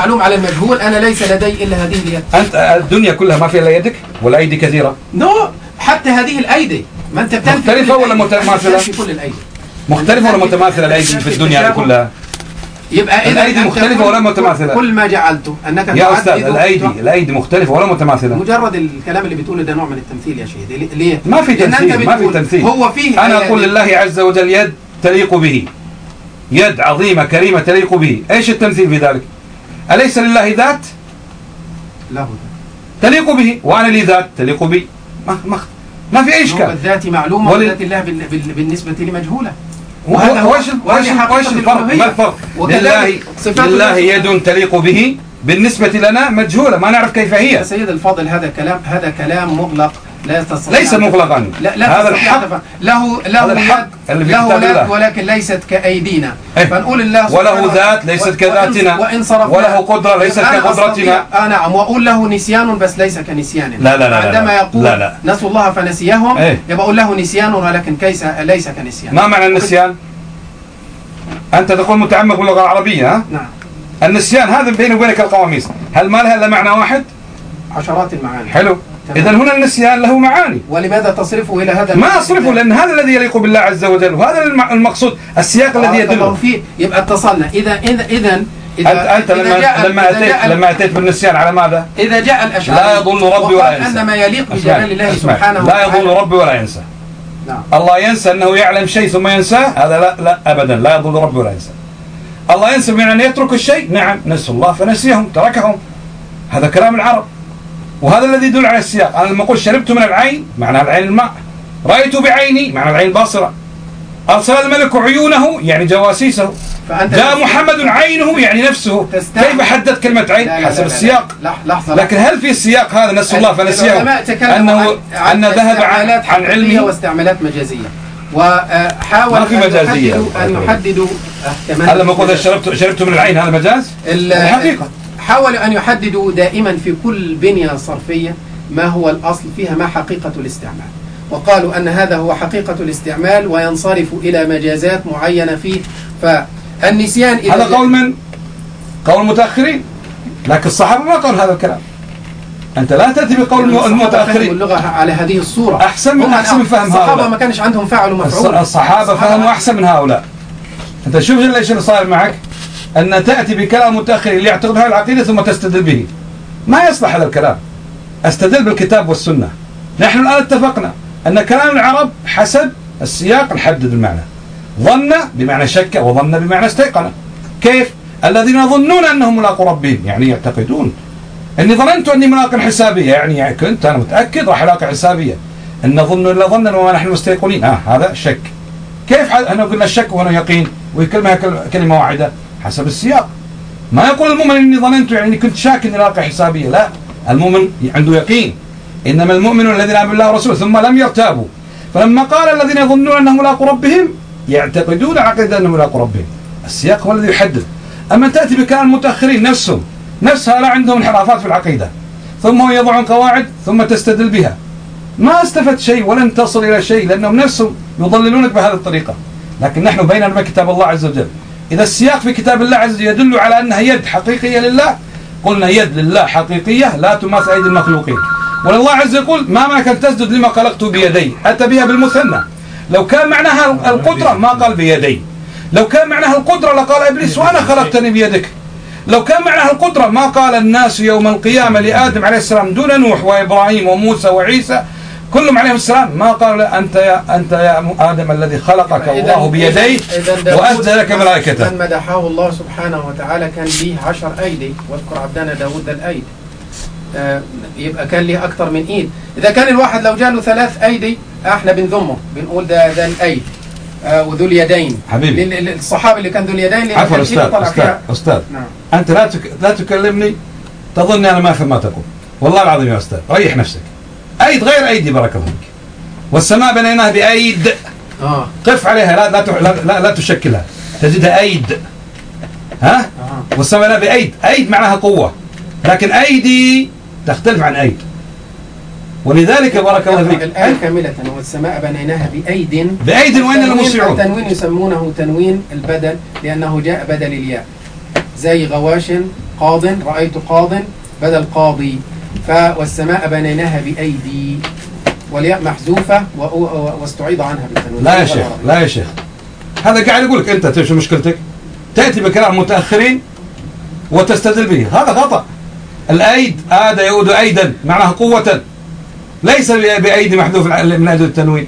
معلوم على المجهول أنا ليس لدي إلا هذه اليد. أنت الدنيا كلها ما فيها إلا يدك والأيدي كثيرة؟ نو حتى هذه الأيدي. ما أنت بتنفي مختلفة ولا. متماثلة؟ بتنفي كل الأيدي. مختلفة ولا متماثلة الأيدي في الدنيا كلها؟ يبقى إذا الأيدي مختلفة ولا متماثلة؟ كل ما جعلته أنك يا أستاذ الأيدي الأيدي مختلفة ولا متماثلة؟ مجرد الكلام اللي بتقوله ده نوع من التمثيل يا شيخ. ليه؟ ما في تمثيل ما في تمثيل. هو فيه أنا آيات- أقول لله عز وجل يد تليق به. يد عظيمة كريمة تليق به. إيش التمثيل في ذلك؟ أليس لله ذات؟ له تليق به وأنا لي ذات تليق بي. ما, ما, ما في أي إشكال. الذات معلومة ول- وذات الله بال- بال- بالنسبة لي مجهولة. وش وش الفرق. ما الفرق؟ لله لله يد تليق به بالنسبة لنا مجهولة. ما نعرف كيف هي. سيد الفاضل هذا كلام هذا كلام مغلق. لا ليس مغلقا لا لا هذا الحق. له له هذا الحق اللي في له الله. ولكن ليست كأيدينا إيه. فنقول الله وله ذات ليست كذاتنا. وإن صرفنا وله قدرة ليست كقدرتنا. آه نعم وأقول له نسيان بس ليس كنسياننا لا، لا، لا، عندما. يقول لا، لا. نسوا الله فنسيهم إيه. يبقى أقول له نسيان ولكن كيس ليس كنسيان ما معنى النسيان أنت تقول متعمق باللغة العربية ها؟ نعم النسيان هذا بيني وبينك القواميس هل ما لها إلا معنى واحد عشرات المعاني حلو. إذا هنا النسيان له معاني. ولماذا تصرفه إلى هذا ما؟ أصرفه؟ لأن هذا الذي يليق بالله عز وجل وهذا الم- المقصود السياق الذي يدله. فيه يبقى اتصلنا. إذا إذا إذا أنت أنت إذا لما جاء- لما أتيت لما أتيت بالنسيان على ماذا؟ إذا جاء الأشعري لا يضل ربي ولا ينسى. أن ما يليق بجلال الله. سبحانه لا يضل وتعالى. ربي ولا ينسى. نعم. الله ينسى أنه يعلم شيء ثم ينساه؟ هذا لا لا أبدا. لا يضل ربي ولا ينسى. الله ينسى بمعنى أن يترك الشيء؟ نعم نسوا الله فنسيهم تركهم. هذا كلام العرب. وهذا الذي يدل على السياق. أنا لما أقول شربت من العين معنى العين الماء. رأيت بعيني معنى العين الباصرة أرسل الملك عيونه يعني جواسيسه. فأنت جاء محمد عينه يعني نفسه. كيف حدد كلمة عين؟ لا- حسب لا- لا- السياق. لا لحظة لكن هل في السياق هذا؟ نسوا الله تكلموا أنه عن- أن ذهب عن, عن علمه واستعمالات مجازية. وحاول ما في مجازية. أن آه، كمان هل لما قلت شربت شربت من العين هذا مجاز؟ ال- الحقيقة. حاولوا أن يحددوا دائما في كل بنية صرفية ما هو الأصل فيها ما حقيقة الاستعمال. وقالوا أن هذا هو حقيقة الاستعمال وينصرف إلى مجازات معينة فيه. فالنسيان إذا هذا قول من؟ قول المتأخرين. لكن الصحابة ما قالوا هذا الكلام. أنت لا تأتي بقول الصحابة المتأخرين. اللغة على هذه الصورة. أحسن من أحسن من فهم الصحابة هؤلاء. ما كانش عندهم فعل ومفعول. الصحابة فهموا أحسن من هؤلاء. أنت شوف ليش اللي صاير معك. أن تأتي بكلام متأخر اللي يعتقد هذه العقيدة ثم تستدل به. ما يصلح هذا الكلام. أستدل بالكتاب والسنة. نحن الآن اتفقنا أن كلام العرب حسب السياق نحدد المعنى ظن بمعنى شك وظن بمعنى استيقن. كيف؟ الذين يظنون أنهم ملاقوا ربهم يعني يعتقدون. إني ظننت أني ملاق حسابية يعني كنت أنا متأكد راح ألاقي حسابية. إن نظن إلا ظنا وما نحن مستيقنين. آه هذا شك. كيف إحنا قلنا الشك وهنا يقين وكلمه كلمة واحدة. حسب السياق. ما يقول المؤمن إني ظننت يعني كنت شاك إني الاقي حسابية. لا. المؤمن عنده يقين. إنما المؤمنون الذين امنوا بالله ورسوله ثم لم يرتابوا. فلما قال الذين يظنون أنهم ملاقوا ربهم يعتقدون عقيدة أنهم ملاقوا ربهم السياق هو الذي يحدد. أما تأتي بكلام المتأخرين نفسهم نفسها لا عندهم انحرافات في العقيدة. ثم يضعون قواعد ثم تستدل بها. ما استفدت شيء ولن تصل إلى شيء لأنهم نفسهم يضللونك بهذه الطريقة. لكن نحن بيننا كتاب الله عز وجل إذا السياق في كتاب الله عز وجل يدل على أنها يد حقيقية لله قلنا يد لله حقيقية لا تماثل أيدي المخلوقين. ولله عز وجل يقول ما أن تسجد لما خلقت بيدي أتى بها بالمثنى. لو كان معناها القدرة ما قال بيدي. لو كان معناها القدرة لقال إبليس وأنا خلقتني بيدك. لو كان معناها القدرة ما قال الناس يوم القيامة لآدم عليه السلام دون نوح وإبراهيم وموسى وعيسى كلهم عليهم السلام. ما قال له أنت يا أنت يا آدم الذي خلقك الله بيديه وأسجد لك ملائكته. من مدحه الله سبحانه وتعالى كان ليه عشر أيدي. واذكر عبدنا داود ذا الأيد. آه يبقى كان ليه أكتر من إيد. إذا كان الواحد لو جاله ثلاث أيدي إحنا بنذمه بنقول ده ده الأيد. آه وذو اليدين. حبيبي. الصحابي اللي كان ذو اليدين عفوا أستاذ أستاذ أستاذ. نعم. أنت لا تك... لا تكلمني تظني أنا ما أفهم ما تقول والله العظيم يا أستاذ ريح نفسك. أيد غير أيدي بارك الله فيك. والسماء بنيناها بأيد. آه. قف عليها لا لا لا, لا, لا تشكلها. تجدها أيد. ها؟ آه. والسماء لا بأيد. أيد معناها قوة. لكن أيدي تختلف عن أيد. ولذلك بارك الله فيك. الآية كاملة والسماء بنيناها بأيد. بأيد وإن التنوين- الموسعون التنوين يسمونه تنوين البدل لأنه جاء بدل الياء. زي غواش قاض رأيت قاض بدل قاضي. ف والسماء بنيناها بأيدي والياء محذوفة واستعيض عنها بالتنوين. لا يا شيخ لا يا شيخ. هذا قاعد يقول لك أنت شو مشكلتك؟ تأتي بكلام متأخرين وتستدل به. هذا خطأ. الأيد عاد يعود ايدا معناها قوة. ليس بأيدي محذوف من أيدي التنوين.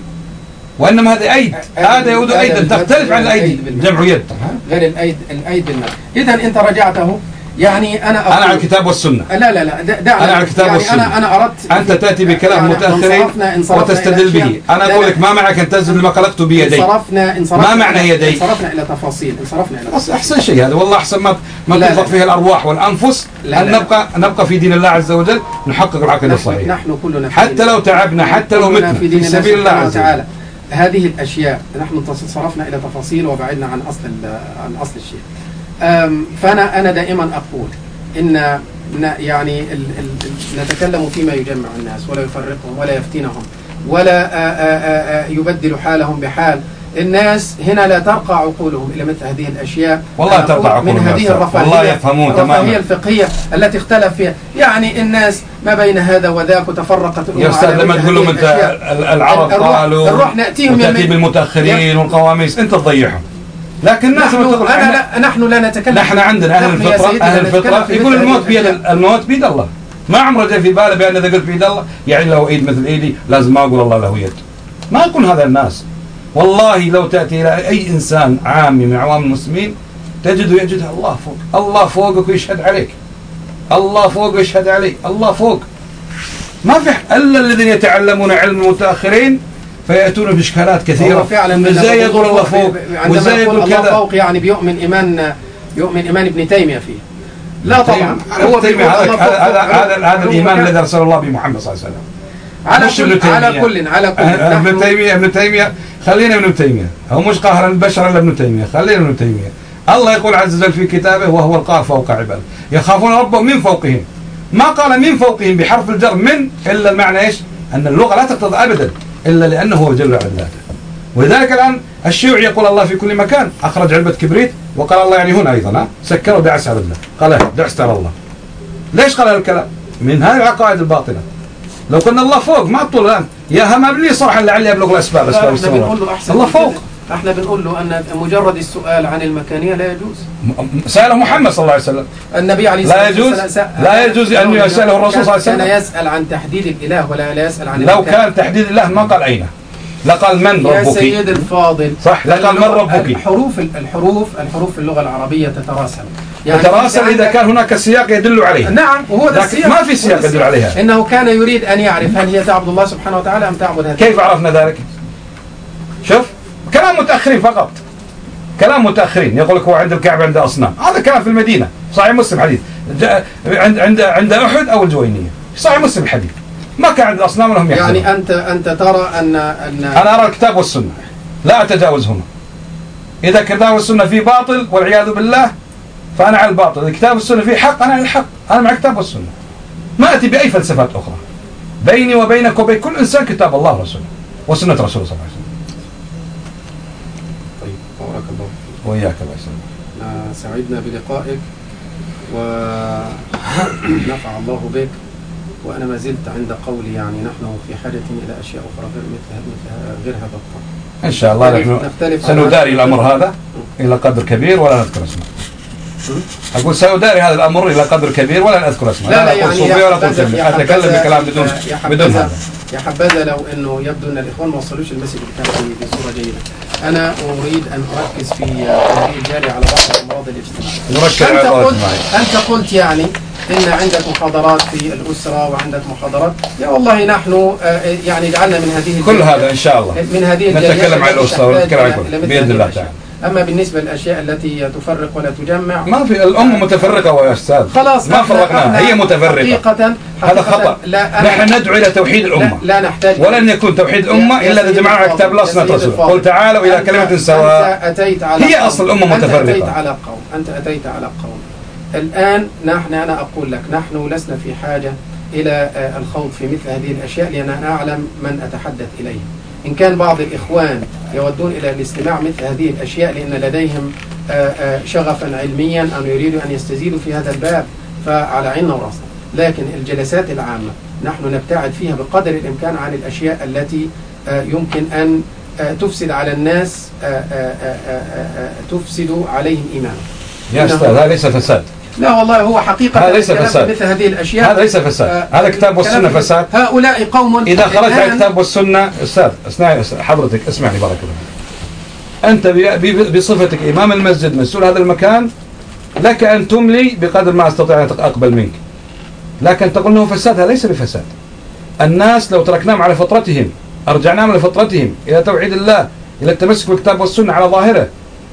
وإنما هذه أيد. عاد يعود ايدا تختلف عن الأيدي. جمع يد. غير الأيد الأيد بالمد إذا أنت رجعته. يعني أنا أقول أنا على الكتاب والسنة. لا لا لا د- دعنا أنا على الكتاب يعني والسنة. أنا أنا أردت أنت تأتي بكلام يعني انصرفنا- انصرفنا وتستدل إلى به أقول لا. لك ما معنى أن تنزل لما خلقت بيدي انصرفنا انصرفنا ما معنى يدي؟ انصرفنا إلى تفاصيل انصرفنا إلى بس أحسن شيء هذا. والله أحسن ما ما تنفق. فيه الأرواح والأنفس. لا، أن لا. نبقى نبقى في دين الله عز وجل نحقق العقيده نحن, الصحيحه نحن كلنا في حتى لو تعبنا حتى لو متنا في سبيل الله عز وجل. هذه الأشياء نحن صرفنا إلى تفاصيل وبعدنا عن ال- عن أصل الشيء. أم، فأنا أنا دائما أقول إن ن- يعني ال ال نتكلم فيما يجمع الناس ولا يفرقهم ولا يفتنهم ولا يبدل حالهم بحال. الناس هنا لا ترقى عقولهم إلى مثل هذه الأشياء. والله أنا ترقى أقول من عقولهم يا هذه. الرفاهية والله يفهمون الرفاهية تماماً. الفقهية التي اختلف فيها. يعني الناس ما بين هذا وذاك وتفرقت يا أستاذ لما تقول لهم أنت العرب قالوا نأتيهم وتأتي يوم- بالمتأخرين والقواميس أنت تضيعهم. لكن الناس نحن أنا لا نحن لا نتكلم. نحن عندنا لا نتكلم الفطرة. في يقول الموت بيد. الموت بيد الله. ما عمره جاء في باله بأن إذا قلت بيد الله يعني له ايد مثل ايدي لازم ما أقول الله له يد. ما يكون هذا الناس. والله لو تأتي إلى أي إنسان عامي من عوام المسلمين تجده يجد الله فوق. الله فوقك ويشهد عليك. الله فوق ويشهد عليك. الله فوق. ما في إلا الذين يتعلمون علم المتاخرين فيأتون بإشكالات كثيرة. هو فعلا إزاي يقول الله فوق وإزاي يقول كذا؟ فوق يعني بيؤمن إيمان يؤمن إيمان ابن تيمية فيه. لا طبعا. هو هذا هذا. هذا كان- الذي أرسله الله بمحمد صلى الله عليه وسلم. على كل على تيمية. كل على كل. أه، ابن تيمية ابن تيمية. خلينا ابن تيمية. هو مش قاهر البشر الا ابن تيمية. خلينا ابن تيمية. الله يقول عز وجل في كتابه وهو القاهر فوق عباده. يخافون ربهم من فوقهم. ما قال من فوقهم بحرف الجر من إلا المعنى إيش؟ أن اللغة لا تقتضي ابدا. إلا لأنه هو جل على ذاته. ولذلك الآن الشيوعي يقول الله في كل مكان أخرج علبة كبريت وقال الله يعني هنا أيضا ها؟ سكر ودعس على رجله قال دعست على الله. ليش قال هذا الكلام؟ من هذه العقائد الباطلة. لو كنا الله فوق ما طول الآن. يا هم لي صرحا لعلي السماوات بنقول له أحسن. الله. فوق. إحنا بنقول له أن مجرد السؤال عن المكانية لا يجوز. سأله محمد صلى الله عليه وسلم. النبي عليه لا الصلاة يجوز- والسلام سأ- لا يجوز أن يسأله الرسول صلى الله عليه وسلم. كان يسأل عن تحديد الإله ولا لا يسأل عن لو. كان تحديد الله ما قال أين؟ لقال من يا ربك؟ سيد الفاضل. صح، لا قال من ربك. الحروف الحروف الحروف في اللغة العربية تتراسل. تتراسل أنت إذا كان هناك سياق يدل عليه. نعم وهو ده السياق. ما في سياق يدل عليها. إنه كان يريد أن يعرف هل هي تعبد الله سبحانه وتعالى أم تعبد هذا كيف عرفنا ذلك؟ شوف. كلام متأخرين فقط. كلام متأخرين. يقول لك هو عند الكعبة عند أصنام. هذا كلام في المدينة. صحيح مسلم حديث. عند عند عند أحد أو الجوينية. صحيح مسلم الحديث. ما كان عند الأصنام لهم يحزنون يعني انت أنت ترى ان ان أنا أرى الكتاب والسنة. لا أتجاوزهما. إذا الكتاب والسنة فيه باطل والعياذ بالله فأنا على الباطل. الكتاب والسنة فيه حق أنا على الحق. أنا مع الكتاب والسنة. ما أتي بأي فلسفات أخرى. بيني وبينك وبين كل إنسان كتاب الله ورسوله وسنة رسوله صلى الله عليه وسلم طيب بارك الله فيك وإياك الله يسلمك آه، سعدنا بلقائك ونفع الله بك وأنا ما زلت عند قولي يعني نحن في حاجة إلى أشياء أخرى غير مثل غير هذا الطرح إن شاء الله نحن سنداري الأمر هذا إلى قدر كبير ولا نذكر اسمه. أقول سنداري هذا الأمر إلى قدر كبير ولا نذكر اسمه. لا لا أقول يعني صوفي ولا أقول يا أتكلم بكلام بدون بدون هذا. يا حبذا لو إنه يبدو أن الإخوان ما وصلوش المسج بتاعتي بصورة جيدة. أنا أريد أن أركز في التدريب الجاري على بعض الأمراض الاجتماعية. أنت قلت. أنت قلت يعني إن عندك محاضرات في الأسرة وعندك محاضرات يا والله نحن آه، يعني جعلنا من هذه كل هذا إن شاء الله من هذه نتكلم عن التي الأسرة ونتكلم عن هذه الله. تعالى أما بالنسبة للأشياء التي تفرق ولا تجمع ما في الأمة متفرقة يا أستاذ. خلاص ما فرقناها هي متفرقة. حقيقة هذا حقيقة خطأ. لا نحن ندعو إلى توحيد لا, الأمة. لا نحتاج ولن يكون توحيد الأمة إلا إذا جمعنا كتاب الله سنة رسول. قل تعالوا إلى أنت- كلمة سواء. أنت أتيت على هي. أصل الأمة أنت متفرقة. أتيت على قوم. أنت أتيت على قوم. الآن نحن أنا أقول لك نحن لسنا في حاجة إلى آه، الخوض في مثل هذه الأشياء لأن أنا أعلم من أتحدث إليه. إن كان بعض الإخوان يودون إلى الاستماع مثل هذه الأشياء لأن لديهم آه، آه، شغفا علميا أو يريدوا أن يستزيدوا في هذا الباب فعلى عيننا وراسنا لكن الجلسات العامة نحن نبتعد فيها بقدر الإمكان عن الأشياء التي آه، يمكن أن تفسد على الناس تفسد عليهم إيمانهم. يا أستاذ هذا ليس فساد. لا والله هو حقيقة هذا ليس فساد. مثل هذه الأشياء. هذا ليس فساد. آه، هذا كتاب والسنة فساد. هؤلاء قوم إذا خرجت على الآن- الكتاب والسنة أستاذ اسمعني حضرتك اسمعني بارك الله. أنت بصفتك إمام المسجد مسؤول هذا المكان لك أن تملي بقدر ما أستطيع أن أقبل منك. لكن تقول أنه فساد هذا ليس بفساد. الناس لو تركناهم على فطرتهم أرجعناهم لفطرتهم إلى توحيد الله إلى التمسك بالكتاب والسنة على ظاهره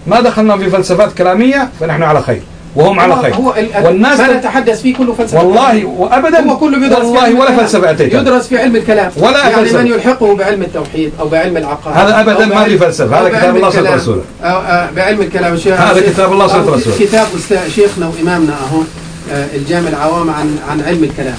ما دخلنا في فلسفات كلامية فنحن على خير. وهم على خير هو ال- والناس ما نتحدث فيه كله فلسفة والله وأبدا هو كله بيدرس والله ولا. فلسفة أتيت يدرس في علم الكلام ولا يعني فلسفة. من يلحقه بعلم التوحيد أو بعلم العقائد هذا أبداً أو ما في فلسفة. أو هذا كتاب الله الكلام. رسوله. بعلم الكلام الشيخ هذا كتاب الله أو رسوله. كتاب شيخنا وإمامنا أهو آه، الجامع العوام عن عن علم الكلام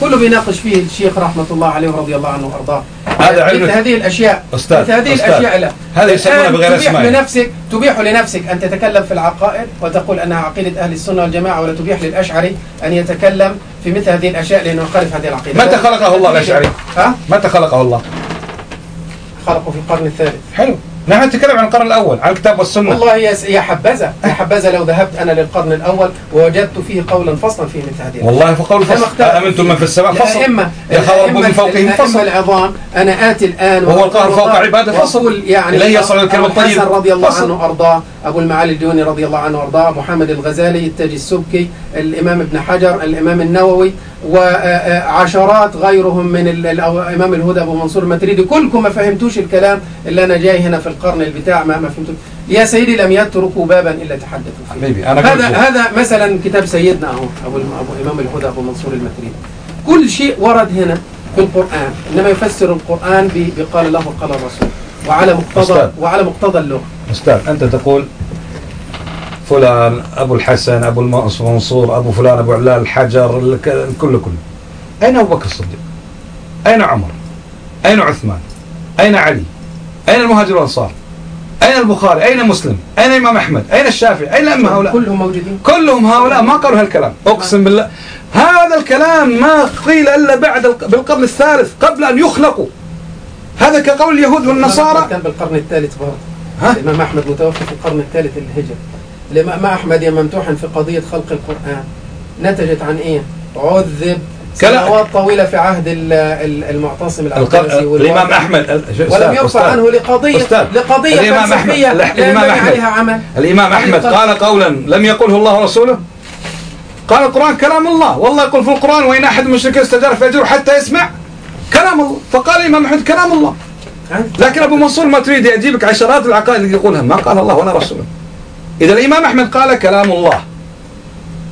كله بيناقش فيه الشيخ رحمة الله عليه ورضي الله عنه وأرضاه. هذا علم- مثل هذه الأشياء أستاذ، مثل هذه أستاذ. الأشياء لا. هذا يسمونه الآن بغير تبيح أسمائه. لنفسك تبيح لنفسك أن تتكلم في العقائد وتقول أنها عقيدة أهل السنة والجماعة ولا تبيح للأشعري أن يتكلم في مثل هذه الأشياء لأنه يخالف هذه العقيدة. متى خلقه الله الأشعري؟ ها؟ متى خلقه الله؟ خلقه في القرن الثالث. حلو. نحن نتكلم عن القرن الأول عن الكتاب والسنة. والله يا يا حبذا يا حبذا لو ذهبت أنا للقرن الأول ووجدت فيه قولا فصلا في مثل هذه والله فقول فصل. أمنتم من في السماء؟ فصل. الأئمة الأئمة- من فوقهم فصل. العظام أنا آتي الآن وهو وأقول فوق عباده فصل. يعني إليه يصل الكلم أبو الطيب. رضي الله. عنه وأرضاه. أبو المعالي الديوني رضي الله عنه وأرضاه محمد الغزالي التاج السبكي الإمام ابن حجر الإمام النووي وعشرات غيرهم من ال- ال- أو إمام الهدى أبو منصور المتريدي. كلكم ما فهمتوش الكلام اللي أنا جاي هنا في القرن البتاع ما ما فهمتوش. يا سيدي لم يتركوا بابا إلا تحدثوا فيه. حبيبي أنا هذا هذا مثلا كتاب سيدنا الم- أبو إمام الهدى أبو منصور المتريدي. كل شيء ورد هنا في القرآن إنما يفسر القرآن ب- بقال الله وقال الرسول. وعلى مقتضى. وعلى مقتضى اللغة. أستاذ أنت تقول فلان أبو الحسن أبو المنصور أبو فلان أبو علال الحجر الكل كله أين أبو بكر الصديق؟ أين عمر؟ أين عثمان؟ أين علي؟ أين المهاجر والأنصار أين البخاري؟ أين مسلم؟ أين الإمام أحمد؟ أين الشافعي؟ أين الأئمة هؤلاء؟ كلهم موجودين. كلهم هؤلاء ما قالوا هالكلام. أقسم بالله هذا الكلام ما قيل إلا بعد الق- بالقرن الثالث قبل أن يخلقوا. هذا كقول اليهود والنصارى. كان بالقرن الثالث برضه. ها؟ الإمام أحمد متوفى في القرن الثالث للهجرة الإمام أحمد يا ممتوحا في قضية خلق القرآن نتجت عن إيه؟ عذب سنوات طويلة في عهد ال- ال- المعتصم العباسي الإمام والواقع. احمد ال- شو- ولم يرفع. عنه لقضية أستاذ. لقضية الإمام أحمد- فلسفية لا، لا الإمام أحمد. عليها عمل أحمد قضية. قال قولا لم يقله الله ورسوله قال القرآن كلام الله والله يقول في القرآن وإن أحد من المشركين استجار فأجره حتى يسمع كلام الله فقال الإمام أحمد كلام الله؟ لكن أبو منصور ما تريد يجيبك عشرات العقائد اللي يقولها ما قال الله ولا رسوله. إذا الإمام أحمد قال كلام الله.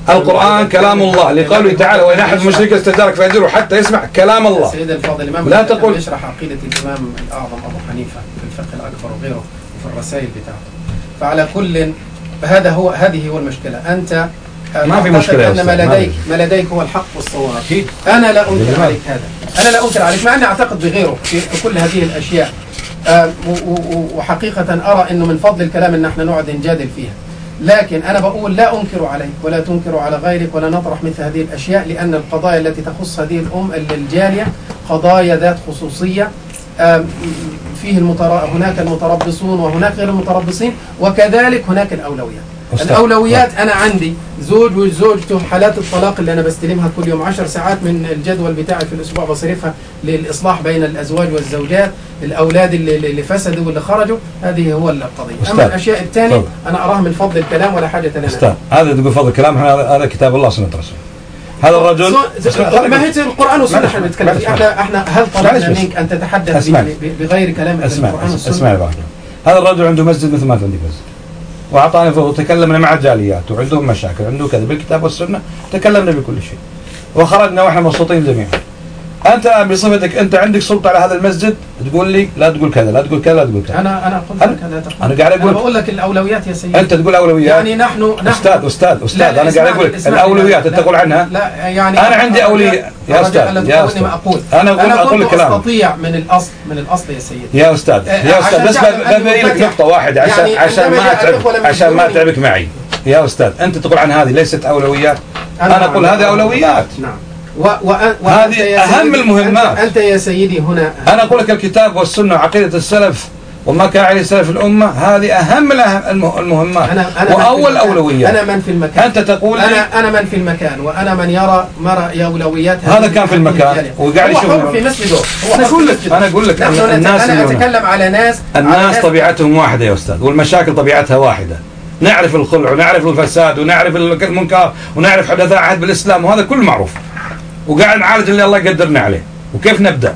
القرآن كلام الله. لقوله تعالى وإن أحد المشركين استجارك فاجره حتى يسمع كلام الله. سيد الفاضل الإمام لا تقل- يشرح عقيدة الإمام الأعظم أبو حنيفة في الفقه الأكبر وغيره وفي الرسائل بتاعته. فعلى كل هذا هو هذه هو المشكلة. أنت ما في مشكلة أن ما. لديك ما لديك هو الحق والصواب أكيد. أنا لا أنكر. عليك هذا أنا لا أنكر عليك مع أني أعتقد بغيره في كل هذه الأشياء آه، وحقيقة أرى أنه من فضل الكلام أن إحنا نقعد نجادل فيها لكن أنا بقول لا أنكر عليك ولا تنكر على غيرك ولا نطرح مثل هذه الأشياء لأن القضايا التي تخص هذه الأم الجالية قضايا ذات خصوصية فيه المتر... هناك المتربصون وهناك غير المتربصين وكذلك هناك الأولويات. الأولويات أنا عندي زوج وزوجته حالات الطلاق اللي أنا بستلمها كل يوم عشر ساعات من الجدول بتاعي في الأسبوع بصرفها للإصلاح بين الأزواج والزوجات الأولاد اللي, اللي فسدوا واللي خرجوا هذه هو القضية أستاذ. أما الأشياء الثانية. أنا أراها من فضل الكلام ولا حاجة لنا أستاذ هذا تقول فضل الكلام هذا كتاب الله سنة رسوله هذا الرجل ما هي القرآن والسنة إحنا بنتكلم. إحنا إحنا هل طلبنا. منك أن تتحدث بغير كلام القرآن والسنة اسمع. هذا الرجل عنده مسجد مثل ما انت عندك مسجد وأعطاني فرصه تكلمنا مع الجاليات وعندهم مشاكل عنده كذا. بالكتاب والسنة تكلمنا بكل شيء. وخرجنا وإحنا مبسوطين جميعا. أنت بصفتك أنت عندك سلطة على هذا المسجد؟ تقول لي لا تقول كذا لا تقول كذا لا تقول كذا. أنا أنا قلت أنا- لك لا تقول. أنا قاعد أقول- أنا بقول لك الأولويات يا سيدي. أنت تقول أولويات. يعني نحن نحن أستاذ أستاذ أستاذ لا، لا، أنا قاعد أقول لك لا، أنت تقول عنها؟ لا يعني أنا عندي أولوية- يا أستاذ، يا أستاذ. أقول. أنا أقول- أنا أقول كنت كلام. أستطيع من الأصل من الأصل يا سيدي. يا أستاذ آه، يا عشان بس ببين لك منفتح. نقطة واحدة عشان يعني عشان ما لم عشان ما. اتعبك معي. يا أستاذ أنت تقول عن هذه ليست أولويات. أنا أقول هذه أولويات. نعم. و و هذه أهم المهمات. أنت, يا سيدي هنا. أنا أقول لك الكتاب والسنة وعقيدة السلف وما كان عليه سلف الأمة هذه أهم المهمات. أنا أنا وأول. أولويات أنا من في المكان. أنت تقول أنا أنا من في المكان. وأنا من يرى مرى أولويات هذا كان في المكان. وقاعد يشوف في مسجده أنا أقول لك-. أنا أقول لك الناس أنا. أتكلم على ناس على الناس ناس- طبيعتهم واحدة يا أستاذ. والمشاكل طبيعتها واحدة. نعرف الخلع ونعرف الفساد ونعرف المنكر ونعرف حدثاء عهد بالإسلام وهذا كله معروف. وقاعد نعالج اللي الله يقدرنا عليه. وكيف نبدأ؟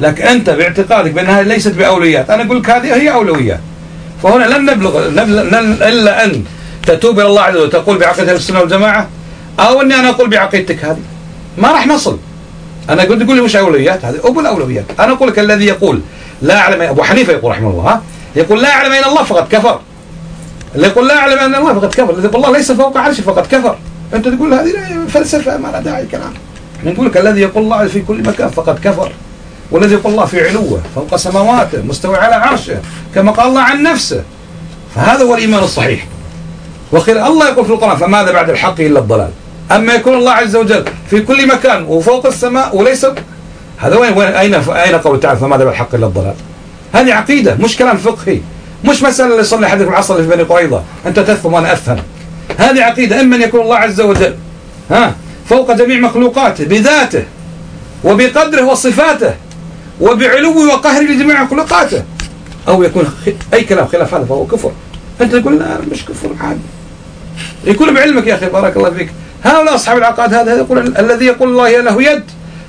لكن أنت باعتقادك بأنها ليست بأولويات. أنا أقول لك هذه هي أولويات. فهنا لن نبلغ إلا أن تتوب إلى الله عز وجل وتقول بعقيدة السنة والجماعة أو أني أنا أقول بعقيدتك هذه. ما راح نصل. أنا قلت تقول لي وش أولويات هذه؟ أبو الأولويات أنا أقول لك الذي يقول لا أعلم أبو حنيفة يقول رحمه الله ها؟ يقول لا أعلم أين الله فقد كفر. اللي يقول لا أعلم أن الله فقد كفر الذي يقول الله ليس فوق عرشه فقد كفر. أنت تقول هذه فلسفة ما لها داعي كلام نقول لك الذي يقول الله في كل مكان فقد كفر والذي يقول الله في علوه فوق سماواته مستوي على عرشه كما قال الله عن نفسه. فهذا هو الإيمان الصحيح. وخير الله يقول في القرآن فماذا بعد الحق إلا الضلال؟ أما يكون الله عز وجل في كل مكان وفوق السماء وليس هذا وين وين أين أين قول تعالى فماذا بعد الحق إلا الضلال؟ هذه عقيدة مش كلام فقهي مش مسألة اللي يصلي حديث العصر في بني قريظة أنت تفهم وأنا أفهم. هذه عقيدة إما أن يكون الله عز وجل ها؟ فوق جميع مخلوقاته بذاته وبقدره وصفاته وبعلوه وقهره لجميع مخلوقاته. أو يكون أي كلام خلاف هذا فهو كفر. أنت تقول لا مش كفر عادي. يكون بعلمك يا أخي بارك الله فيك. هؤلاء أصحاب العقائد هذا هذا يقول الذي يقول الله له يد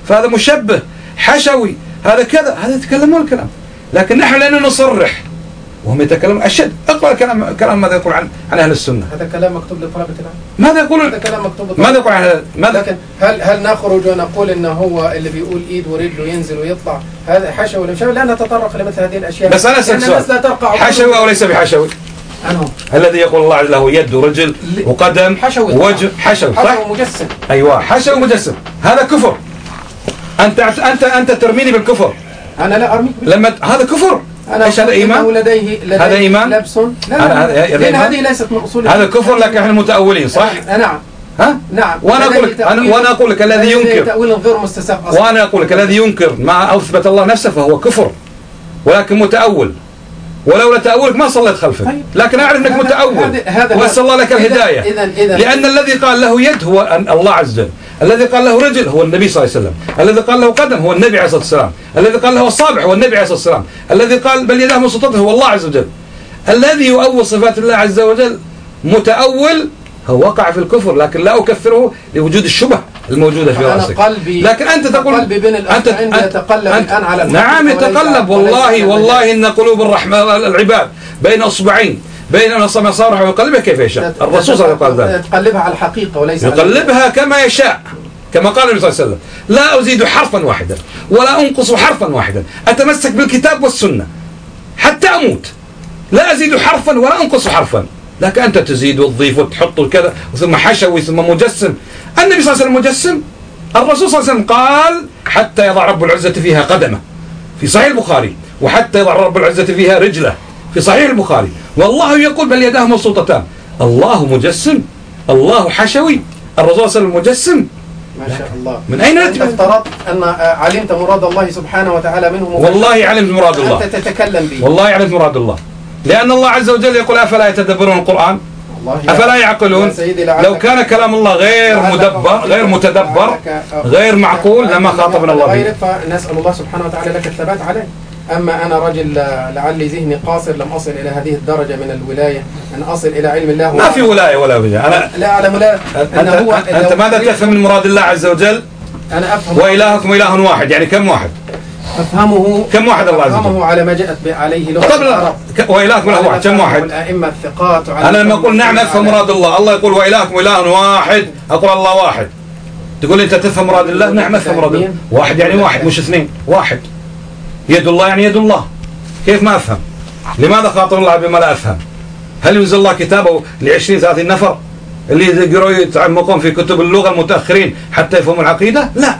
فهذا مشبه حشوي هذا كذا هذا يتكلمون الكلام. لكن نحن لأننا نصرح وهم يتكلمون أشد. اقرأ كلام كلام ماذا يقول عن عن أهل السنة. هذا كلام مكتوب لطلبة العلم ماذا يقول هذا كلام مكتوب ماذا يقول عن ماذا لكن هل هل نخرج ونقول إن هو اللي بيقول إيد ورجل ينزل ويطلع هذا حشو ولا مش لا نتطرق لمثل هذه الأشياء. بس أنا أسأل لأن الناس لا سؤال حشوي أو ليس بحشوي؟ عنه الذي يقول الله له يد ورجل وقدم حشوي. ووجه حشوي صح؟ حشو مجسم. أيوه حشو مجسم. هذا كفر. انت انت أنت ترميني بالكفر. أنا لا أرميك بال- لما هذا كفر. إيش هذا إنه لديه لديه هذا إيمان؟ لبس. لا هذا- إيمان؟ هذه ليست من أصول هذا. كفر لكن إحنا متاولين صح؟ نعم. ها؟ نعم. وأنا لديه أقول لك- أنا- وأنا أقول لك الذي ينكر. تأويل غير مستساغ أصلاً. وأنا أقول لك الذي ينكر ما أثبت الله نفسه فهو كفر ولكن متأول. ولولا تأولك ما صليت خلفك. طيب. لكن أعرف إنك هذا- متأول. هذا- هذا- وأسأل الله لك الهداية. إذا إذا لأن الذي قال له يد هو أن- الله عز وجل. الذي قال له رجل هو النبي صلى الله عليه وسلم. الذي قال له قدم هو النبي عليه الصلاة والسلام. الذي قال له أصابع هو النبي عليه الصلاة والسلام. الذي قال بل يداه مبسوطتان هو الله عز وجل. الذي يؤول صفات الله عز وجل متأول هو وقع في الكفر لكن لا أكفره لوجود الشبه الموجودة في رأسك. قلبي لكن أنت تقول قلبي بين الأخ عندي يتقلب الآن على نعم يتقلب والله والله إن قلوب الرحمن العباد بين أصبعين. بين مصارح ويقلبها كيف يشاء. الرسول صلى الله عليه وسلم تقلبها على الحقيقة وليس على- يقلبها كما يشاء. كما قال النبي صلى الله عليه وسلم لا أزيد حرفا واحدا ولا أنقص حرفا واحدا أتمسك بالكتاب والسنة حتى أموت. لا أزيد حرفا ولا أنقص حرفا. لكن أنت تزيد وتضيف وتحط وكذا ثم حشوي ثم مجسم. النبي صلى الله عليه وسلم مجسم. الرسول صلى الله عليه وسلم قال حتى يضع رب العزة فيها قدمه. في صحيح البخاري وحتى يضع رب العزة فيها رجله. في صحيح البخاري. والله يقول بل يداه مبسوطتان. الله مجسم الله حشوي الرسول صلى الله عليه وسلم مجسم. ما شاء الله. من أين أنت؟ افترضت أن علمت مراد الله سبحانه وتعالى منه. والله علمت مراد الله. أنت تتكلم به. والله علمت مراد الله. لأن الله عز وجل يقول أفلا يتدبرون القرآن؟ أفلا يعقلون؟ لو كان كلام الله غير مدبر. غير متدبر. غير معقول لما خاطبنا الله به. فنسأل الله سبحانه وتعالى لك الثبات عليه. أما أنا رجل لعلي ذهني قاصر لم أصل إلى هذه الدرجة من الولاية. أن أصل إلى علم الله ما في ولاية ولا ولاية. أنا لا أعلم لا أنت, أن هو أنت ماذا تفهم من مراد الله عز وجل؟ أنا أفهم. وإلهكم إله واحد. يعني كم واحد؟ أفهمه كم واحد الله عز وجل؟ أفهمه على ما جاءت عليه لغة طب العرب. وإلهكم إله واحد. كم واحد؟ الأئمة الثقات أنا لما أقول نعم أفهم مراد الله. الله يقول وإلهكم إله واحد. أقول الله واحد. تقول لي أنت تفهم مراد الله؟ نعم أفهم مراد الله. واحد يعني واحد مش اثنين. واحد. يد الله يعني يد الله. كيف ما أفهم؟ لماذا خاطر الله بما لا أفهم؟ هل ينزل الله كتابه ل 20 30 نفر؟ اللي يقروا يتعمقون في كتب اللغة المتأخرين حتى يفهموا العقيدة؟ لا.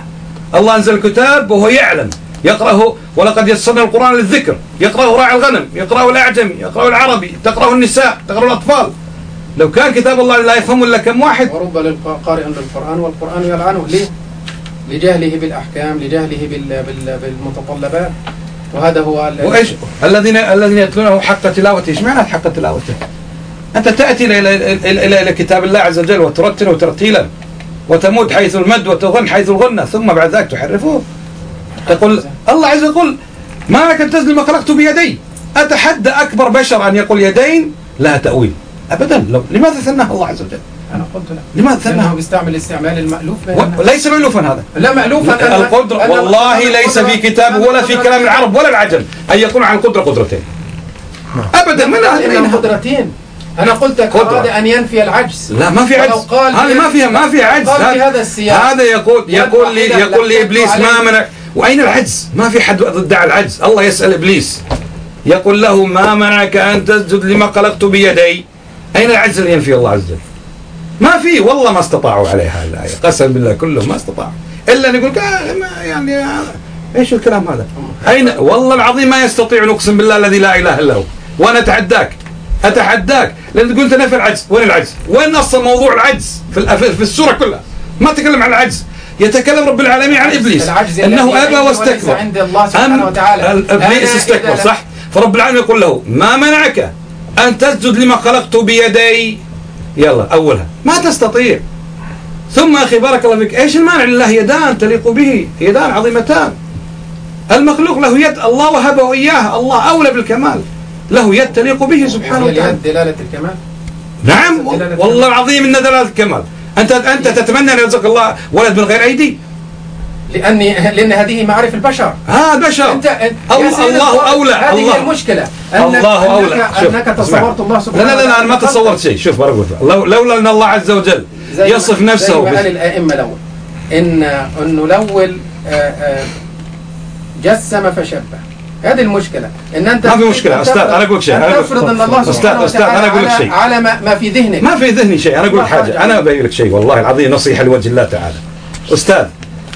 الله أنزل الكتاب وهو يعلم. يقرأه ولقد يسرنا القرآن للذكر. يقرأه راعي الغنم يقرأه الأعجمي يقرأه العربي تقرأه النساء تقرأه الأطفال. لو كان كتاب الله لا يفهمه إلا كم واحد. ورب للقارئ للقرآن والقرآن يلعنه. ليه؟ لجهله بالأحكام لجهله بال... بال... بالمتطلبات. وهذا هو وإيش؟ الذين الذين يتلونه حق تلاوته. إيش معنى حق تلاوته؟ أنت تأتي إلى إلى إلى, إلى, كتاب الله عز وجل وترتله ترتيلا وتموت حيث المد وتغن حيث الغنى ثم بعد ذلك تحرفه. تقول الله عز وجل يقول ما لك أن تزني ما خلقت بيدي؟ أتحدى أكبر بشر أن يقول يدين؟ لها تأويل. ابدا. لو لماذا ثناها الله عز وجل؟ أنا قلت لا لماذا لأنه ثناها؟ بيستعمل استعمال المألوف. ليس مألوفا هذا. لا مألوفا. أن- القدرة أن والله القدرة- ليس في كتاب أن ولا في كلام العرب ولا العجم أن يكون عن القدرة قدرتين. أبدا من هذا قدرتين. أنا قلت قدرة. أراد أن ينفي العجز. لا ما في عجز. هذا ما فيها ما في عجز. قال هذا- السياق. هذا يقول يقول لي يقول لي تتلو ما. منع وأين العجز؟ ما في حد ادعى العجز. الله يسأل إبليس. يقول له ما منعك أن تسجد لما خلقت بيدي؟ أين العجز اللي ينفي الله عز وجل؟ ما في والله ما استطاعوا عليها الآية قسم بالله كلهم ما استطاعوا إلا أن يقول آه، ما يعني آه، إيش الكلام هذا؟ أين والله العظيم ما يستطيع أقسم بالله الذي لا إله إلا هو وأنا أتحداك أتحداك لأن قلت نفي العجز وين العجز؟ وين أصلا موضوع العجز في في السورة كلها؟ ما تكلم عن العجز يتكلم رب العالمين عن إبليس إنه أبى واستكبر عند الله سبحانه وتعالى. ال- إبليس استكبر صح؟ فرب العالمين يقول له ما منعك أن تسجد لما خلقت بيدي يلا أولها. ما تستطيع. ثم أخي بارك الله فيك إيش المانع لله يدان تليق به؟ يدان عظيمتان. المخلوق له يد الله وهبه إياه الله أولى بالكمال. له يد تليق به سبحانه وتعالى. دلالة الكمال؟ نعم دلالة والله العظيم ان دلالة الكمال. أنت أنت تتمنى أن يرزقك الله ولد من غير أيدي؟ لأني لأن هذه معارف البشر. ها البشر. أنت الله, الله أولى هذه الله. هي المشكلة. أنك الله أولى. أنك, أنك. تصورت الله لا سبحانه لا لا أنا ما وتعالى تصورت شيء. شوف بقول لو لولا أن الله عز وجل زي ما- يصف زي نفسه ما بس- قال الأئمة الأول. ان انه الأول آه، آه، جسم فشبه. هذه المشكلة. إن انت ما في مشكلة، أن أستاذ، تفرض- أنا أقول لك شيء، أن أنا أقول- تفرض إن الله سبحانه أستاذ، وتعالى أنا أقول لك شيء. على ما, ما في ذهنك. ما في ذهني شيء. أنا أقول لك ما حاجة. أنا أبين لك شيء والله العظيم نصيحة لوجه الله تعالى. أستاذ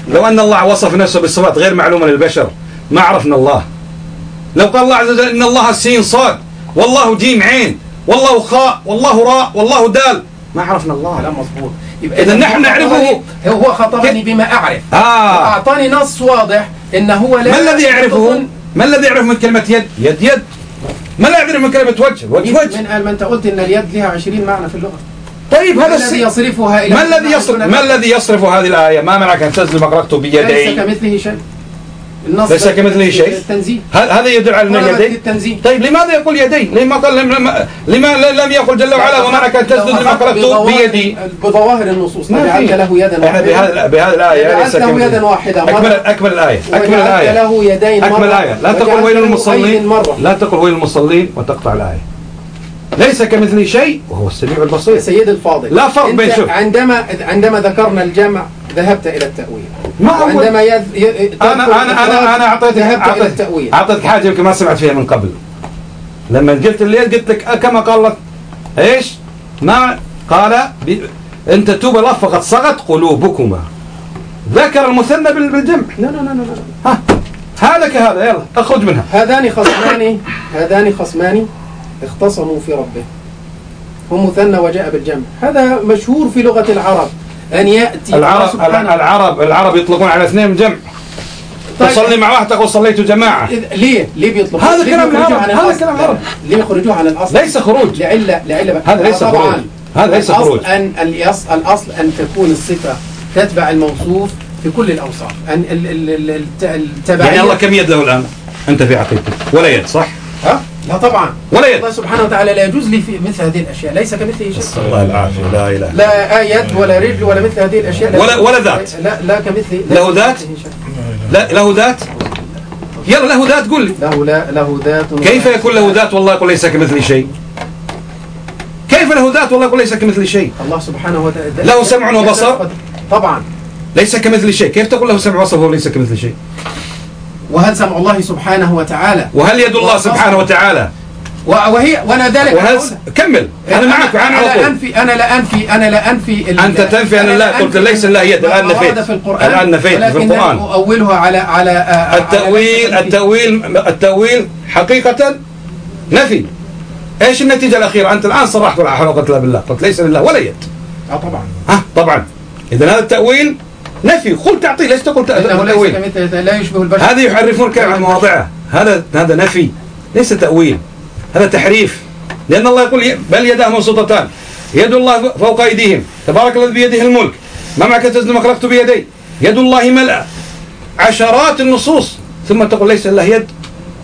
لو أن الله وصف نفسه بصفات غير معلومة للبشر ما عرفنا الله. لو قال الله عز وجل إن الله سين صاد والله جيم عين والله خاء والله راء والله دال ما عرفنا الله. كلام مظبوط. يبقى إذا نحن نعرفه. هو خاطبني بما أعرف. آه. أعطاني نص واضح إن هو لا ما الذي يعرفه؟ ما الذي يعرف من كلمة يد؟ يد يد. ما الذي يعرف من كلمة وجه؟ وجه وجه. من ما أنت قلت إن اليد لها 20 معنى في اللغة. طيب هذا الذي. يصرفها إلى ما الذي يصرف ما الذي يصرف هذه الآية؟ ما منعك أن تسلم اقرأته ليس بيدي كمثله شيء. النص ليس كمثله شيء؟ هذا يدل على أنه التنزيل طيب لماذا يقول يدين؟ لما قال لما, لما لم يقل جل وعلا ومنعك أن تسجد لما خلقت بيدي؟ بظواهر النصوص. في. له يدا واحدة. بهذا بهذه الآية ليس له يدا واحدة اكمل أكمل الآية. أكمل الآية. له يدين أكمل الآية. لا تقل ويل مرة. لا تقل ويل للمصلين وتقطع الآية. ليس كمثله شيء وهو السميع البصير. سيد الفاضل. لا فرق أنت بين شوف. عندما عندما ذكرنا الجمع ذهبت إلى التأويل. ما هو؟ وعندما يذ... ي... أنا أنا أنا أنا أعطيتك ذهبت إلى أعطيتك التأويل. أعطيتك حاجة يمكن ما سمعت فيها من قبل. لما قلت الليل قلت لك كما قال لك. إيش؟ ما قال ب... ان تتوب الله فقد صغت قلوبكما. ذكر المثنى بال- بالجمع. لا لا لا لا لا. ها هذا كهذا يلا اخرج منها. هذان خصمان هذان خصمان اختصموا في ربه هم مثنى وجاء بالجمع هذا مشهور في لغة العرب أن يأتي العرب العرب العرب يطلقون على اثنين جمع طيب. تصلي مع واحد تقول صليت جماعة إذ- ليه ليه بيطلبوا هذا كلام العرب. هذا الأصل؟ كلام العرب. ليه يخرجوه عن الأصل ليس خروج لعلة لعلة هذا ليس. خروج. هذا ليس الأصل خروج. أن اليص- الأصل أن تكون الصفة تتبع الموصوف في كل الأوصاف أن ال- ال- ال- الت- التبعية يعني الله كم يد له الآن؟ أنت في عقيدتك ولا يد صح؟ لا طبعا. ولا يد. الله سبحانه وتعالى لا يجوز لي في مثل هذه الأشياء. ليس كمثله شيء. الله العافية. لا إله لا يد ولا رجل ولا مثل هذه الأشياء. لا ولا- ولا ذات. لا لا كمثل. له ذات؟ لا له ذات؟ يلا له ذات قل لي. له لا له ذات. كيف يكون له ذات والله يقول ليس كمثلي شيء؟ كيف له ذات والله يقول ليس كمثلي شيء؟ الله سبحانه وتعالى. له سمع وبصر؟ طبعا. ليس كمثلي شيء. كيف تقول له سمع وصف وهو ليس كمثلي شيء؟ وهل سمع الله سبحانه وتعالى؟ وهل يد الله سبحانه وتعالى؟ وهي وأنا ذلك وهل كمل. أنا معك أنا أنا لا على طول. انفي أنا لا انفي أنا لا أنفي ال- أنت تنفي الله لا. قلت ليس لله يد، ورد نفيت. في القرآن الآن نفيت في القرآن. اؤولها على على على التأويل على- التأويل التأويل حقيقة نفي. إيش النتيجة الأخيرة؟ أنت الآن صرحت ولا قوة إلا بالله. قلت ليس لله ولا يد. آه طبعا. ها؟ طبعا. اذا هذا التأويل نفي قل تعطيل ليش تقول كمثله لا يشبه البشر. هذا يحرفون الكلام عن مواضعه هذا هذا نفي ليس تأويل. هذا تحريف. لأن الله يقول بل يداه مبسوطتان. يد الله فوق أيديهم. تبارك الذي بيده الملك. ما معك تزن ما خلقت بيدي. يد الله ملأ. عشرات النصوص. ثم تقول ليس الله يد.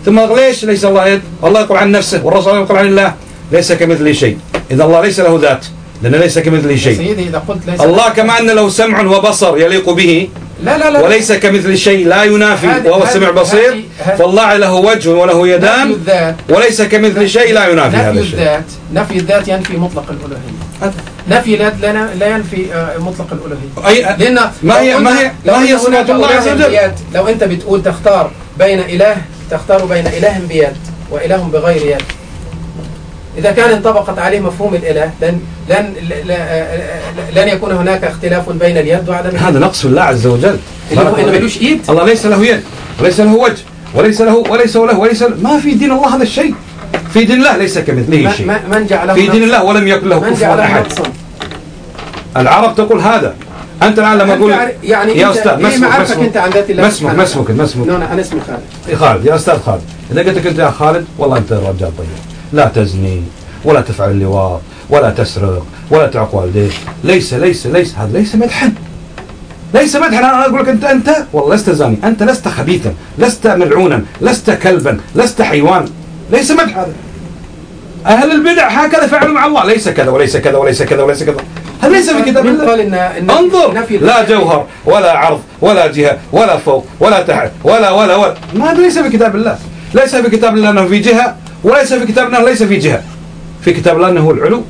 ثم ليش ليس الله يد؟ والله يقول عن نفسه والرسول يقول عن الله. ليس كمثله شيء. إذا الله ليس له ذات. لأنه ليس كمثله شيء. سيدي إذا قلت ليس الله كما أن له سمع وبصر يليق به لا لا لا وليس كمثل شيء لا ينافي وهو هذه- هذه- فالله له وجه وله نفي يدان. وليس كمثل شيء لا ينافي نفي هذا الشيء. الذات. نفي الذات ينفي مطلق الألوهية. نفي لا لا ينفي آه، مطلق الألوهية. أي لأن ما هي- ما هي- ما هي صفات هناك الله عز إله وجل؟ لو أنت بتقول تختار بين إله تختار بين اله بيد واله بغير يد. إذا كان انطبقت عليه مفهوم الإله لن لن لن يكون هناك اختلاف بين اليد وعدم اليد. هذا نقص الله عز وجل. ملوش إيد. الله ليس له يد وليس له وجه وليس له وليس له وليس له ما في دين الله هذا الشيء. في دين الله ليس كمثله شيء. من جعله في دين الله ولم يكن له كفوا نقصا؟ العرب تقول هذا. أنت الآن لما أقول يعني يا أستاذ إيه ما اسمك ما اسمك أنت عن ذات الله ما اسمك ما اسمك ما اسمك أنا اسمي خالد. يا خالد. يا أستاذ خالد. إذا قلت لك انت يا خالد والله أنت رجال طيب لا تزني ولا تفعل اللواط ولا تسرق ولا تعق والديك. ليس ليس ليس هذا ليس مدحا. ليس مدحا. أنا أقول لك أنت أنت والله لست زاني. أنت لست خبيثا لست ملعونا لست كلبا لست حيوان. ليس مدح هذا. أهل البدع هكذا فعلوا مع الله. ليس كذا وليس كذا وليس كذا وليس كذا. هذا ليس في كتاب الله؟ قال ان انظر. لا جوهر ولا عرض ولا جهة ولا فوق ولا تحت ولا ولا ولا. ما هذا ليس في كتاب الله. ليس في كتاب الله أنه في جهة وليس في كتاب الله أنه ليس في جهة. في كتاب الله أنه هو العلو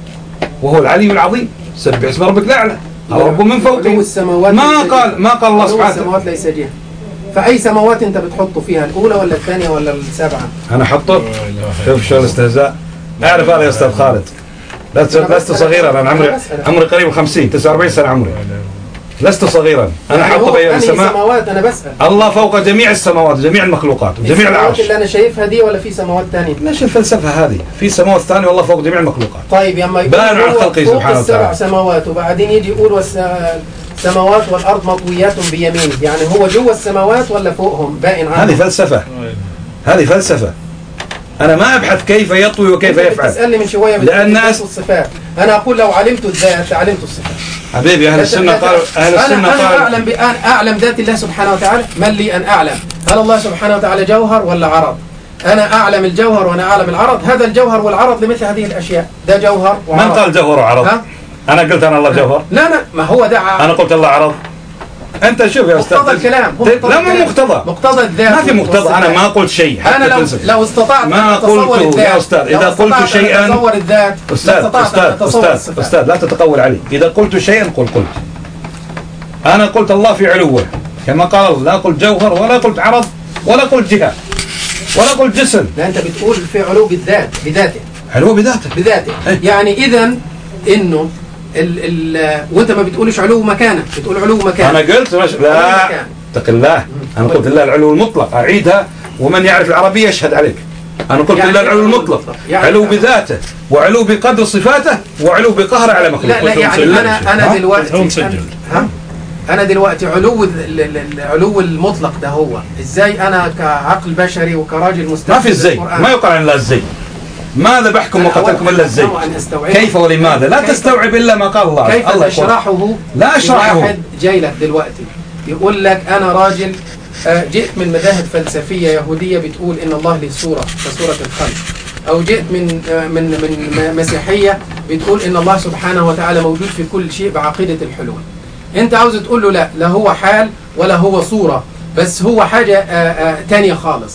وهو العلي العظيم. سبح اسم ربك الأعلى. الرب من فوقه. السماوات ما قال جهة. ما قال الله سبحانه. السماوات ليس جهة. فأي سماوات أنت بتحطه فيها الأولى ولا الثانية ولا السابعة؟ أنا حطه. شوف شو الاستهزاء أعرف هذا يا أستاذ خالد. لست. صغيرا أنا عمري. عمري قريب 50 49 سنة عمري. لست صغيرا. حطه هو بين السماء. سماوات؟ أنا بسأل. الله فوق جميع السماوات جميع المخلوقات جميع السماوات العرش. اللي أنا شايفها دي ولا في سماوات ثانية ليش الفلسفة هذه. في سماوات ثانية والله فوق جميع المخلوقات. طيب يا اما بان عن خلقه سبحانه السبع وتعالى. سماوات وبعدين يجي يقول والس- السماوات والأرض مطويات بيمينه يعني هو جوه السماوات ولا فوقهم؟ باين عنه. هذه فلسفة. هذه فلسفة. أنا ما أبحث كيف يطوي وكيف يفعل. بتسألني من شوية أس- والصفات. أنا أقول لو علمت الذات علمت الصفات. حبيبي أهل السنة قالوا أهل السنة أنا, أنا قالوا أعلم بأن أعلم ذات الله سبحانه وتعالى من لي أن أعلم. هل الله سبحانه وتعالى جوهر ولا عرض؟ أنا أعلم الجوهر وأنا أعلم العرض. هذا الجوهر والعرض لمثل هذه الأشياء. ده جوهر من وعرض قال جوهر وعرض؟ ها؟ أنا قلت أنا الله جوهر؟ لا لا. ما هو ع- أنا قلت الله عرض. أنت شوف يا أستاذ. مقتضى الكلام لا ما الكلام. مقتضى. مقتضى الذات ما في مقتضى. أنا ما قلت شيء حتى أنا لو. لو استطعت ما قلته يا. لو إذا قلت شيئاً- أتصور الذات أتصور أستاذ الصفات. أستاذ لا تتقول علي. إذا قلت شيئا قل قلت. أنا قلت الله في علوه. كما قال لا قلت جوهر ولا قلت عرض ولا قلت جهة ولا قلت جسم. لا أنت بتقول في علو بالذات بذاته. علو بذاته. بذاته. إيه. يعني اذا إنه ال ال وانت ما بتقولش علو مكانه بتقول علو مكانه أنا قلت مش... لا. اتق الله. أنا قلت الله العلو المطلق أعيدها ومن يعرف العربية يشهد عليك. أنا قلت يعني الله إيه العلو علو المطلق؟ المطلق؟ يعني علو؟ بذاته وعلو بقدر صفاته وعلو بقهره على مخلوق. لا لا يعني أنا أنا ها؟ دلوقتي مسجل. ها؟ أنا دلوقتي علو ال- ال- ال- العلو المطلق ده هو. إزاي أنا كعقل بشري وكراجل مستوعب ما في الزي ما يقال عن الله الزي. ما ذبحكم وقتلكم إلا الزي كيف ولماذا؟ لا تستوعب إلا ما قال الله. كيف الله تشرحه لا أشرحه. واحد جاي لك دلوقتي؟ يقول لك أنا راجل آه، جئت من مذاهب فلسفية يهودية بتقول إن الله له صوره كصوره الخلق. أو جئت من آه، من من م- مسيحية بتقول إن الله سبحانه وتعالى موجود في كل شيء بعقيدة الحلول. أنت عاوز تقول له لا لا هو حال ولا هو صورة بس هو حاجة آه، آه، تانية خالص.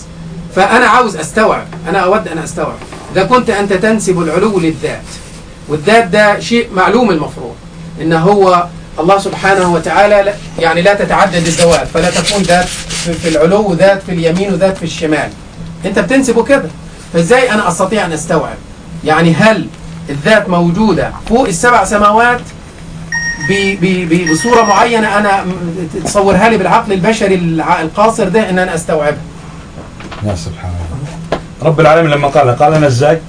فأنا عاوز أستوعب أنا أود أن أستوعب. إذا كنت أنت تنسب العلو للذات والذات ده شيء معلوم المفروض إن هو الله سبحانه وتعالى يعني لا تتعدد الذوات فلا تكون ذات في العلو وذات في اليمين وذات في الشمال. أنت بتنسبه كده. فإزاي أنا أستطيع أن أستوعب؟ يعني هل الذات موجودة فوق السبع سماوات؟ ب- ب- ب- بصورة معينة أنا م- تصورها لي بالعقل البشري القاصر ده إن أنا أستوعبها. يا سبحان الله. رب العالمين لما قال قال أنا إزاي؟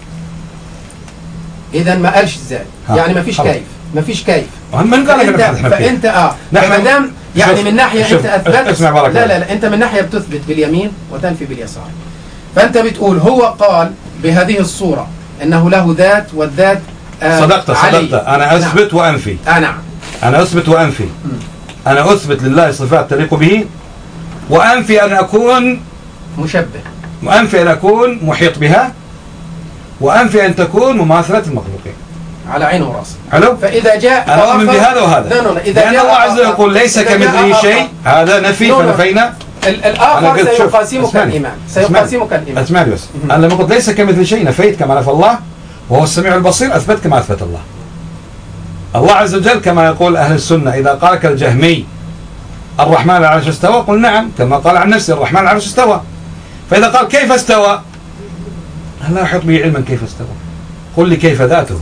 اذا ما قالش إزاي. يعني ما فيش. كيف. ما فيش كيف. من قال لك فانت؟ فانت آه. فما دام يعني من ناحية شوف، أنت اثبتت اسمع بارك لا. لا لا أنت من ناحية بتثبت باليمين وتنفي باليسار. فأنت بتقول هو قال بهذه الصورة إنه له ذات والذات آه صدقت علي. صدقت. أنا أثبت وأنفي. نعم. آه نعم. أنا أثبت وأنفي. أنا أثبت لله صفات تليق به وأنفي أن أكون مشبه. وأنفي أن أكون محيط بها وأنفي أن تكون مماثلة المخلوقين. على عينه وراسه حلو؟ فإذا جاء أنا أؤمن بهذا وهذا. لا لا إذا لأن جاء الله عز وجل يقول ليس كمثله شيء هذا نفي. فنفينا. الآخر سيقاسمك. الإيمان. سيقاسمك الإيمان. أسمعني بس. أنا لما قلت ليس كمثل شيء نفيت كما نفى الله وهو السميع البصير أثبت كما أثبت الله. الله عز وجل كما يقول أهل السنة إذا قالك الجهمي الرحمن على العرش استوى قل نعم كما قال عن نفسه الرحمن على العرش استوى. فإذا قال كيف استوى؟ لا يحط به علما كيف استوى. قل لي كيف ذاته.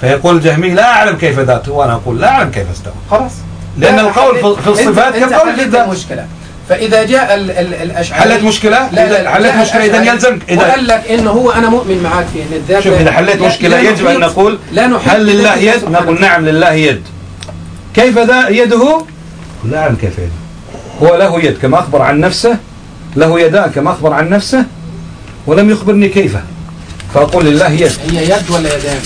فيقول الجهمي لا أعلم كيف ذاته وأنا أقول لا أعلم كيف استوى. خلاص. لأن القول في- الصفات كقول جدا. المشكلة. فإذا جاء ال ال الأشعري حلت مشكلة؟ لا لا حلت مشكلة إذا الأشعري يلزم إذا وقال لك إنه هو أنا مؤمن معاك في الذات شوف إذا حليت لا- مشكلة لا يجب أن نقول لا هل لله يد؟ نقول نعم لله يد. كيف ذا يده؟ لا أعلم كيف يده. هو له يد كما أخبر عن نفسه له يدان كما أخبر عن نفسه ولم يخبرني كيف. فأقول لله يد. هي يد ولا يدان؟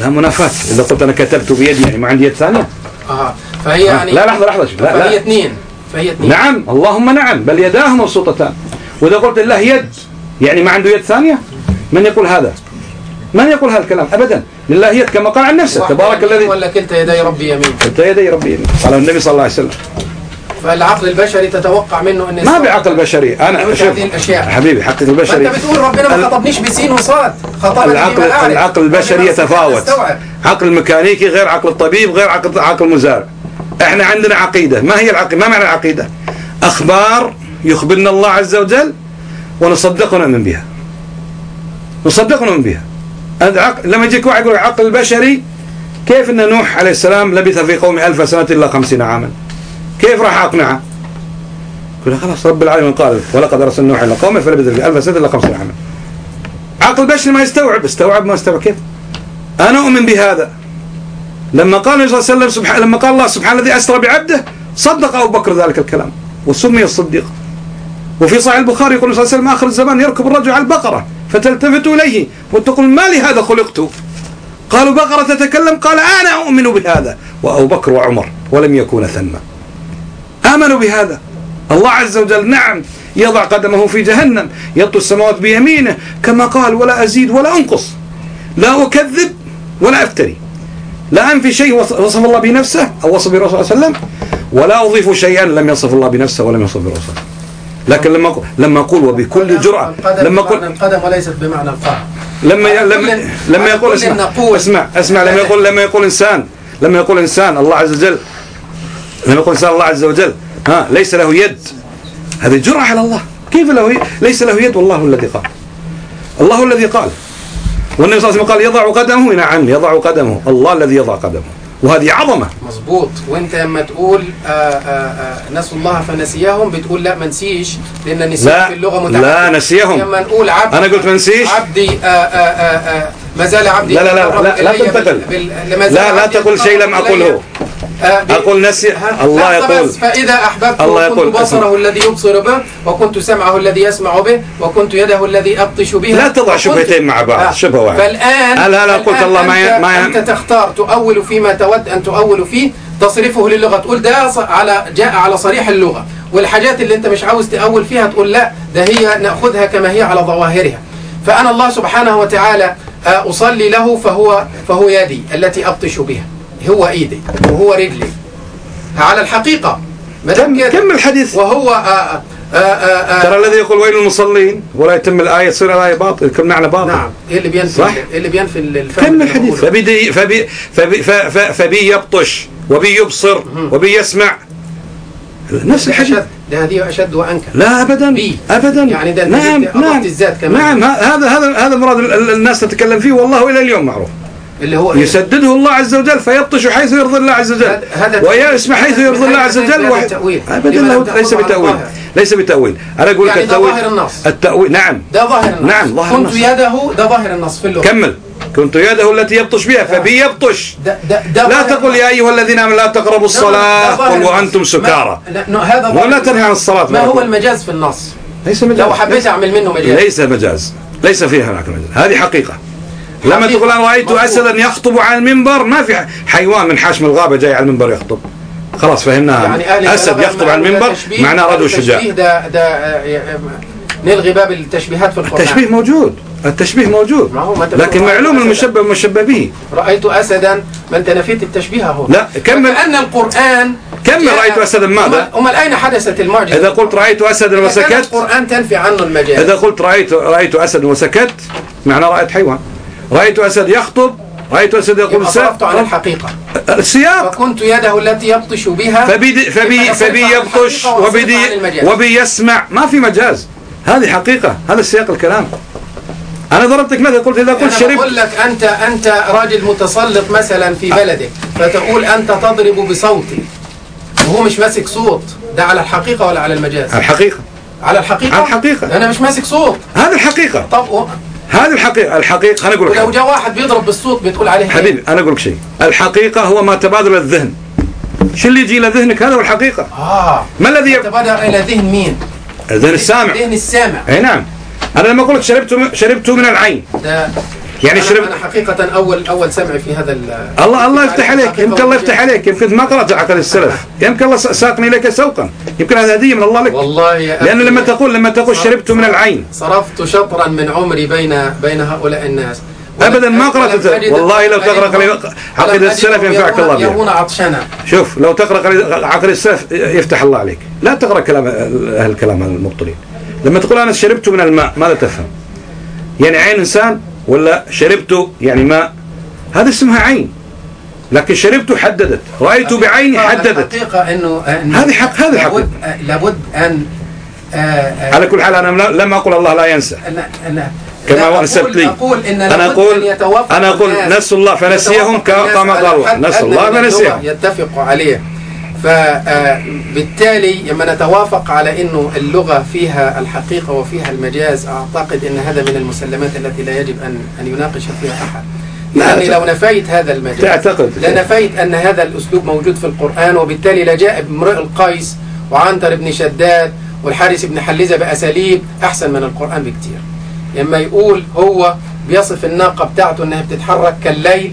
لا منافاة. إذا قلت أنا كتبت بيدي يعني ما عندي يد ثانية. أها فهي يعني لا لحظة لحظة شوف. لا فهي اثنين. فهي اثنين. نعم اللهم نعم بل يداه مبسوطتان. وإذا قلت لله يد يعني ما عنده يد ثانية؟ من يقول هذا؟ من يقول هذا الكلام؟ أبدا. لله يد كما قال عن نفسه. تبارك الذي ولا كلتا يدي ربي يمين؟ كلتا يدي ربي يمين. قال النبي صلى الله عليه وسلم. فالعقل البشري تتوقع منه أن ما بعقل بشري. أنا شوف. حبيبي حقك ما البشري. انت بتقول ربنا ما خطبنيش بسين وصاد خطبني العقل. العقل البشري يتفاوت. عقل الميكانيكي غير عقل الطبيب غير عقل عقل المزارع إحنا عندنا عقيدة. ما هي العقيدة؟ ما معنى العقيدة؟ أخبار يخبرنا الله عز وجل ونصدق ونؤمن بها. نصدق ونؤمن بها. لما يجيك واحد يقول العقل البشري كيف إن نوح عليه السلام لبث في قومه ألف سنة إلا خمسين عاما؟ كيف راح أقنعه؟ يقول خلاص رب العالمين قال ولقد أرسلنا نوح إلى قومه فلبث في ألف سنة إلا خمسين عاما. عقل بشري ما يستوعب استوعب ما استوعب. كيف؟ أنا أؤمن بهذا. لما قال النبي صلى الله عليه وسلم سبحانه لما قال الله سبحانه الذي أسرى بعبده صدق أبو بكر ذلك الكلام وسمي الصديق. وفي صحيح البخاري يقول صلى الله عليه وسلم آخر الزمان يركب الرجل على البقرة فتلتفت إليه وتقول ما لهذا خلقت؟ قالوا بقرة تتكلم قال أنا أؤمن بهذا. وأبو بكر وعمر ولم يكون ثم آمنوا بهذا. الله عز وجل نعم يضع قدمه في جهنم يطوي السماوات بيمينه كما قال ولا أزيد ولا أنقص لا أكذب ولا أفتري. لا أنفي شيء وصف الله بنفسه أو وصف برسول صلى الله عليه وسلم ولا أضيف شيئا لم يصف الله بنفسه ولم يصف برسوله لكن لما أقول لما أقول وبكل جرأة لما أقول القدم وليست بمعنى القاع. لما لما لما يقول اسمع. اسمع اسمع لما يقول لما يقول انسان لما يقول إنسان الله عز وجل لما يقول إنسان الله عز وجل ها ليس له يد. هذه جرأة على الله. كيف له ليس له يد والله الذي قال. الله الذي قال. والنبي صلى الله عليه وسلم قال يضع قدمه. نعم يضع قدمه. الله الذي يضع قدمه. وهذه عظمة. مظبوط. وانت لما تقول آه، آه، آه، نسوا الله فنسيهم بتقول لا ما نسيش لأن لا، في اللغة لا، متعدد نسيهم. لما نقول عبد أنا قلت ما نسيش. عبدي آه، آه، آه، ما زال عبدي لا لا لا لا, لا تنتقل لا لا تقول شيء لم أقوله إلي، آه، أقول نسي؟ الله يقول فإذا أحببت الله يقول بصره الذي يبصر به وكنت سمعه الذي يسمع به وكنت يده الذي أبطش بها لا تضع شبهتين مع بعض، آه. شبهة واحدة. فالآن هل أنا قلت الله ما ما أنت تختار تؤول فيما تود أن تؤول فيه تصرفه للغة تقول ده على جاء على صريح اللغة والحاجات اللي أنت مش عاوز تأول فيها تقول لا ده هي نأخذها كما هي على ظواهرها فأنا الله سبحانه وتعالى أصلي له فهو فهو يدي التي أبطش بها. هو إيدي وهو رجلي. على الحقيقة ما دام كم كم الحديث؟ وهو آه آه آه ترى الذي يقول ويل المصلين؟ ولا يتم الآية تصير الآية باطل كل معنى باطل. نعم. إيه اللي بينفي صح. إيه اللي بينفي الفهم كم الحديث؟ فبي فبي فبي فبي يبطش وبي يبصر وبي يسمع. نفس الحديث. ده هذه أشد وأنكر لا ابدا بي. ابدا يعني ده نعم نعم الذات كمان. نعم هذا هذا هذا مراد ال- ال- الناس تتكلم فيه والله إلى اليوم معروف اللي هو؟ يسدده الله عز وجل فيبطش حيث يرضي الله عز وجل. ويسمع حيث يرضي الله عز وجل له تأخذه ليس الظاهر؟ ليس بتأويل. أنا أقول لك يعني ده التأويل. ظاهر النص. التأويل نعم. ده ظاهر النص. نعم، ظاهر كنت النص. يده ده ظاهر النص في اللغة. كمل. كنت يده التي يبطش بها فبي يبطش. ده ده ده لا تقل يا أيها الذين آمنوا لا تقربوا ده الصلاة قل. وأنتم سكارى. ولا. تنهي عن الصلاة ما هو. المجاز في النص؟ ليس مجاز. لو حبيت أعمل منه مجاز. ليس مجاز. ليس فيها هناك مجاز. هذه حقيقة. لما حقيقة. تقول أنا رأيت. أسدا يخطب على المنبر ما في حيوان من حاشم الغابة جاي على المنبر يخطب خلاص فهمناها يعني أسد يخطب على المنبر معناه رجل شجاع التشبيه ده ده نلغي باب التشبيهات في القرآن التشبيه موجود التشبيه موجود ما هو ما لكن معلوم. المشبه والمشبه به رأيت أسدا ما أنت نفيت التشبيه أهو لا، كمل. كأن القرآن كمل رأيت أسداً ماذا؟ أمال- أين حدثت المعجزة؟ إذا قلت رأيت أسدا وسكت القرآن تنفي عنه المجاز إذا قلت رأيت رأيت أسدا وسكت معناه رأيت حيوان رأيت أسد يخطب رأيت أسد يقول صرفت عن الحقيقة. السياق. فكنت يده التي يبطش بها فبي فبي فبي يبطش المجاز. وبي يسمع. ما في مجاز. هذه حقيقة. هذا سياق الكلام. أنا ضربتك مثل قلت إذا قلت شربت بقول لك أنت أنت راجل متسلط مثلا في بلدك فتقول أنت تضرب بصوتي. وهو مش ماسك صوت. ده على الحقيقة ولا على المجاز؟ الحقيقة. على الحقيقة؟ على الحقيقة. أنا مش ماسك صوت. هذه الحقيقة. طب هذه الحقيقة الحقيقة أنا أقول لك ولو حاجة. جاء واحد بيضرب بالصوت بتقول عليه إيه؟ حبيبي أنا أقول لك شيء. الحقيقة هو ما تبادل الذهن. شو اللي يجي إلى ذهنك؟ هذا هو الحقيقة. آه. ما الذي يب... تبادر إلى ذهن مين؟ ذهن السامع. ذهن السامع. أي نعم. أنا لما أقول لك شربت شربت من العين. ده يعني شربت أنا حقيقة أول أول سمع في هذا ال- الله الله يفتح عليك. يمكن الله. يفتح عليك. يمكن ما قرأت عقل السلف. يمكن الله ساقني لك سوقا. يمكن هذا هدية من الله لك. والله يا أخي لما تقول لما تقول شربت من العين. صرفت شطرا من عمري بين بين هؤلاء الناس. أبدا ما أجد- والله لو عقيدة ولم السلف ينفعك الله. يرون عطشنا. شوف لو تقرأ قليل- عقل السلف يفتح الله عليك. لا تقرأ كلام أهل الكلام المبطلين. لما تقول أنا شربت من الماء ماذا تفهم؟ يعني عين إنسان ولا شربت يعني ماء هذا اسمها عين. لكن شربت حددت. رأيت بعيني حددت. الحقيقة انه إنه هذه حق- هذه لابد لابد ان آه، آه، على كل حال أنا لم أقول الله لا ينسى. أنا- أنا- كما نسبت أقول- لي. أقول إن أنا أقول- أن أنا أقول نسوا الله فنسيهم كما قال الله. نسوا الله فنسيهم. يتفقوا عليه. فبالتالي لما نتوافق على إنه اللغة فيها الحقيقة وفيها المجاز أعتقد إن هذا من المسلمات التي لا يجب ان أن يناقش فيها لأني ت- لو نفيت هذا المجاز تعتقد. لنفيت أن هذا الأسلوب موجود في القرآن وبالتالي لجاء امرئ القيس وعنتر بن شداد والحارث بن حلزة بأساليب أحسن من القرآن بكتير. لما يقول هو بيصف الناقة بتاعته أنها بتتحرك كالليل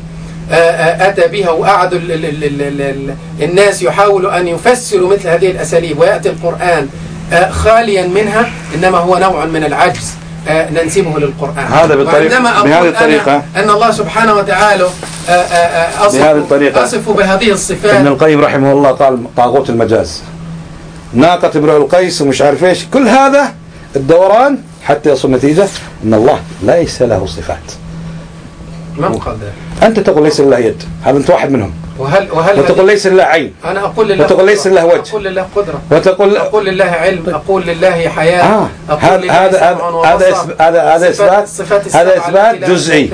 أتى بها وقعدوا ال- ال- ال- ال- ال- الناس يحاولوا أن يفسروا مثل هذه الأساليب ويأتي القرآن آه، خاليا منها إنما هو نوع من العجز آه، ننسبه للقرآن. هذا بالطريقة- بهذه الطريقة. أن الله سبحانه وتعالى آه، آه، آه، أصف بهذه الطريقة. أصف بهذه ابن الصفات القيم رحمه الله قال طاغوت المجاز. ناقة امرؤ القيس ومش عارف إيش. كل هذا الدوران حتى يصل نتيجة إن الله ليس له صفات. من قال ذلك؟ أنت تقول ليس لله يد. هذا أنت واحد منهم. وهل وهل وتقول ليس لله عين. أنا أقول لله وتقول ليس قدرة. له وجه. أقول لله قدرة. وتقول أقول لله علم. أقول لله حياة. آه. هذا لله هذا هذا. هذا هذا هذا اثبات هذا إثبات لا جزئي.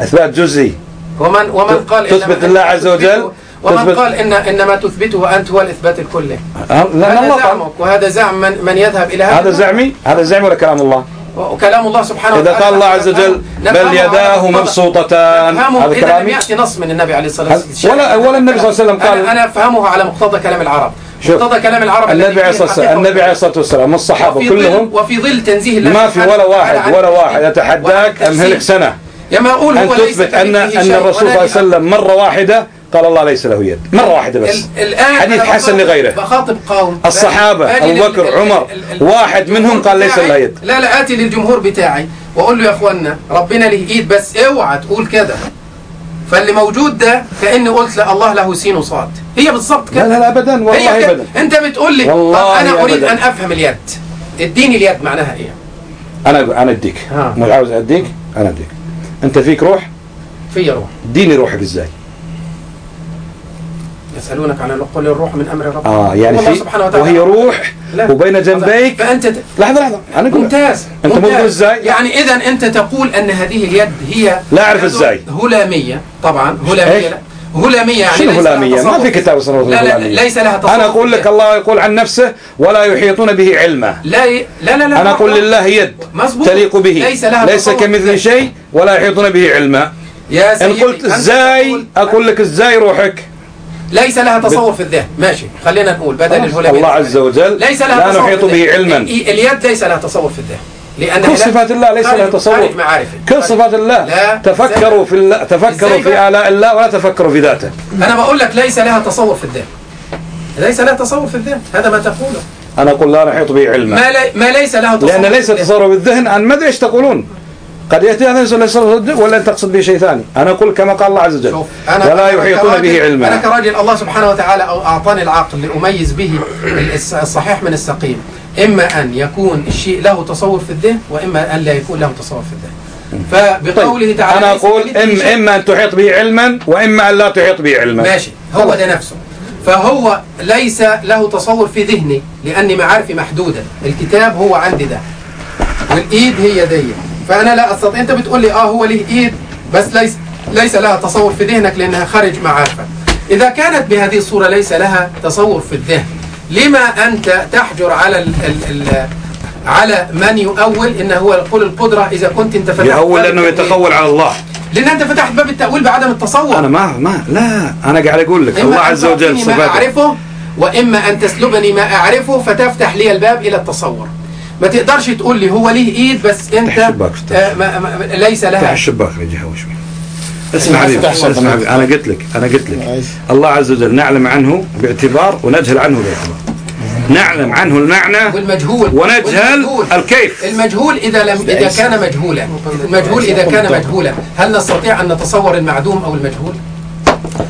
إثبات جزئي. ومن ومن قال تثبت الله أنت عز وجل، ومن قال إن إنما تثبته أنت هو الإثبات الكلي. آه، لأن هذا زعمك وهذا زعم من من يذهب إلى هذا زعمي؟ هذا زعمي ولا كلام الله؟ وكلام الله سبحانه إذا وتعالى قال الله عز وجل بل يداه مبسوطتان هذا إذا لم كلامي يأتي نص من النبي عليه الصلاة والسلام. ولا ولا النبي صلى الله عليه وسلم قال أنا, أنا أفهمه على مقتضى كلام العرب. شوف، مقتضى كلام العرب النبي عليه الصلاة والسلام النبي عليه الصلاة والسلام ظل كلهم وفي ظل تنزيه الله ما في ولا واحد ولا واحد يتحداك أمهلك. سنة. يا أقول أن هو ليس تثبت أن أن الرسول صلى الله عليه وسلم مرة واحدة قال الله ليس له يد. مرة واحدة بس. حديث حسن لغيره. بخاطب قوم. الصحابة، أبو بكر، عمر، واحد منهم قال ليس له يد. لا لا آتي للجمهور بتاعي وأقول له يا أخوانا ربنا له إيد بس اوعى تقول كده. فاللي موجود ده كأني قلت لا الله له سين وصاد. هي بالظبط لا كده. لا لا أبدا هي والله. أبدا. أنت بتقول لي والله أنا أريد أبداً. أن أفهم اليد. اديني اليد معناها إيه؟ أنا أنا أديك. مش عاوز أديك أنا أديك. أنت فيك روح؟ في روح. اديني روحك إزاي يسألونك عن قل الروح من أمر ربك آه يعني في سبحانه وتعالى وهي روح لا. وبين جنبيك فأنت ت- لحظة لحظة أنا ممتاز أنت ممتاز. إزاي؟ يعني إذا أنت تقول أن هذه اليد هي لا أعرف إزاي. هلامية طبعا هلامية. هلامية يعني شنو هلامية؟ ما. في كتاب اسمه لا لا. ليس لها تصور أنا أقول لك الله يقول عن نفسه ولا يحيطون به علما لا ي... لا لا لا أنا أقول لله يد مظبوط. تليق به ليس لها ليس. كمثل شيء ولا يحيطون به علما يا إن سيدي قلت أنت إزاي تقول- أقول لك إزاي روحك ليس لها تصور في الذهن. ماشي خلينا نقول بدل الهلامية الله عز وجل ليس لها لا تصور نحيط. به علما. ال- اليد ليس لها تصور في الذهن. لأن كل صفات الله ليس لها تصور. كل صفات الله. لا. تفكروا في الله تفكروا في؟ آلاء الله ولا تفكروا في ذاته. أنا بقول لك ليس لها تصور في الذهن. ليس لها تصور في الذهن. هذا ما تقوله. أنا أقول لا نحيط به علما. ما, لي... ما ليس لها تصور لأن ليس. تصور بالذهن أن ما أدري إيش تقولون؟ قد يأتي هذا ليس تصور بالذهن ولا أنت تقصد به شيء ثاني؟ أنا أقول كما قال الله عز وجل. أنا ولا أنا يحيطون به أنا علما كراجل الله سبحانه وتعالى أعطاني العقل لأميز به الصحيح من السقيم. إما أن يكون الشيء له تصور في الذهن وإما أن لا يكون له تصور في الذهن. فبقوله طيب تعالى أنا أقول إم. إما أن تحيط به علما وإما أن لا تحيط به علما. ماشي هو ده نفسه. فهو ليس له تصور في ذهني لأن معارفي محدودة. الكتاب هو عندي ده. والإيد هي دي. فأنا لا أستطيع. أنت بتقول لي آه هو له إيد بس ليس ليس لها تصور في ذهنك لأنها خارج معارفك. إذا كانت بهذه الصورة ليس لها تصور في الذهن لما أنت تحجر على ال ال ال على من يؤول؟ إنه هو يقول القدرة إذا كنت أنت فتحت باب لأنه. يتقول على الله. لأن أنت فتحت باب التأويل بعدم التصور. أنا ما ما لا أنا قاعد أقول لك الله عز وجل تعطيني ما صفاته. أعرفه وإما أن تسلبني ما أعرفه فتفتح لي الباب إلى التصور. ما تقدرش تقول لي هو ليه إيد بس افتح. آه ما ما ليس افتح لها الشباك رجع هو شوي اسمع حبيبي. اسمع حبيبي. أنا قلت لك أنا قلت لك. عايز. الله عز وجل نعلم عنه باعتبار ونجهل عنه باعتبار. نعلم عنه المعنى والمجهول. ونجهل والمجهول. الكيف. المجهول إذا لم إذا كان مجهولا. المجهول إذا كان مجهولا. هل نستطيع أن نتصور المعدوم أو المجهول؟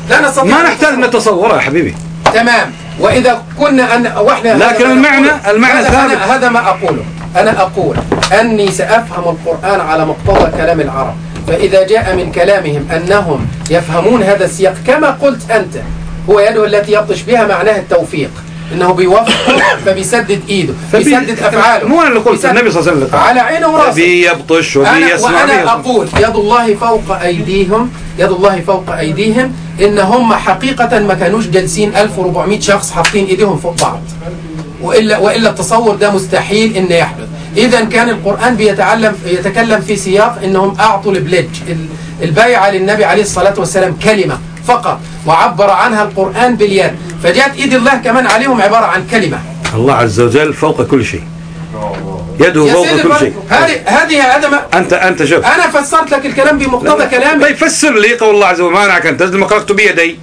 لا نستطيع. ما نحتاج نتصوره يا حبيبي. تمام. وإذا كنا أن وإحنا لكن هذا ما المعنى-. المعنى هذا ثابت. أنا هذا ما أقوله أنا أقول أني سأفهم القرآن على مقتضى كلام العرب فإذا جاء من كلامهم أنهم يفهمون هذا السياق كما قلت أنت هو يده التي يبطش بها معناه التوفيق إنه بيوفق فبيسدد إيده بيسدد أفعاله. مو أنا اللي قلت، النبي صلى الله عليه وسلم. على عينه وراسه. بي يبطش وبي أنا يسمع وأنا بي أقول يد الله فوق أيديهم يد الله فوق أيديهم إن هم حقيقة ما كانوش جالسين 1400 شخص حاطين إيديهم فوق بعض. وإلا وإلا التصور ده مستحيل إنه يحدث. إذا كان القرآن بيتعلم يتكلم في سياق إنهم أعطوا البلج ال- البيعة للنبي عليه الصلاة والسلام كلمة. فقط وعبر عنها القرآن باليد فجاءت إيد الله كمان عليهم عبارة عن كلمة. الله عز وجل فوق كل شيء. يده فوق كل شيء. هذه هذه هذا ما انت أنت شوف. أنا فسرت لك الكلام بمقتضى كلامي. طيب فسر لي قول الله عز وجل ما منعك ان ما خلقت بيدي.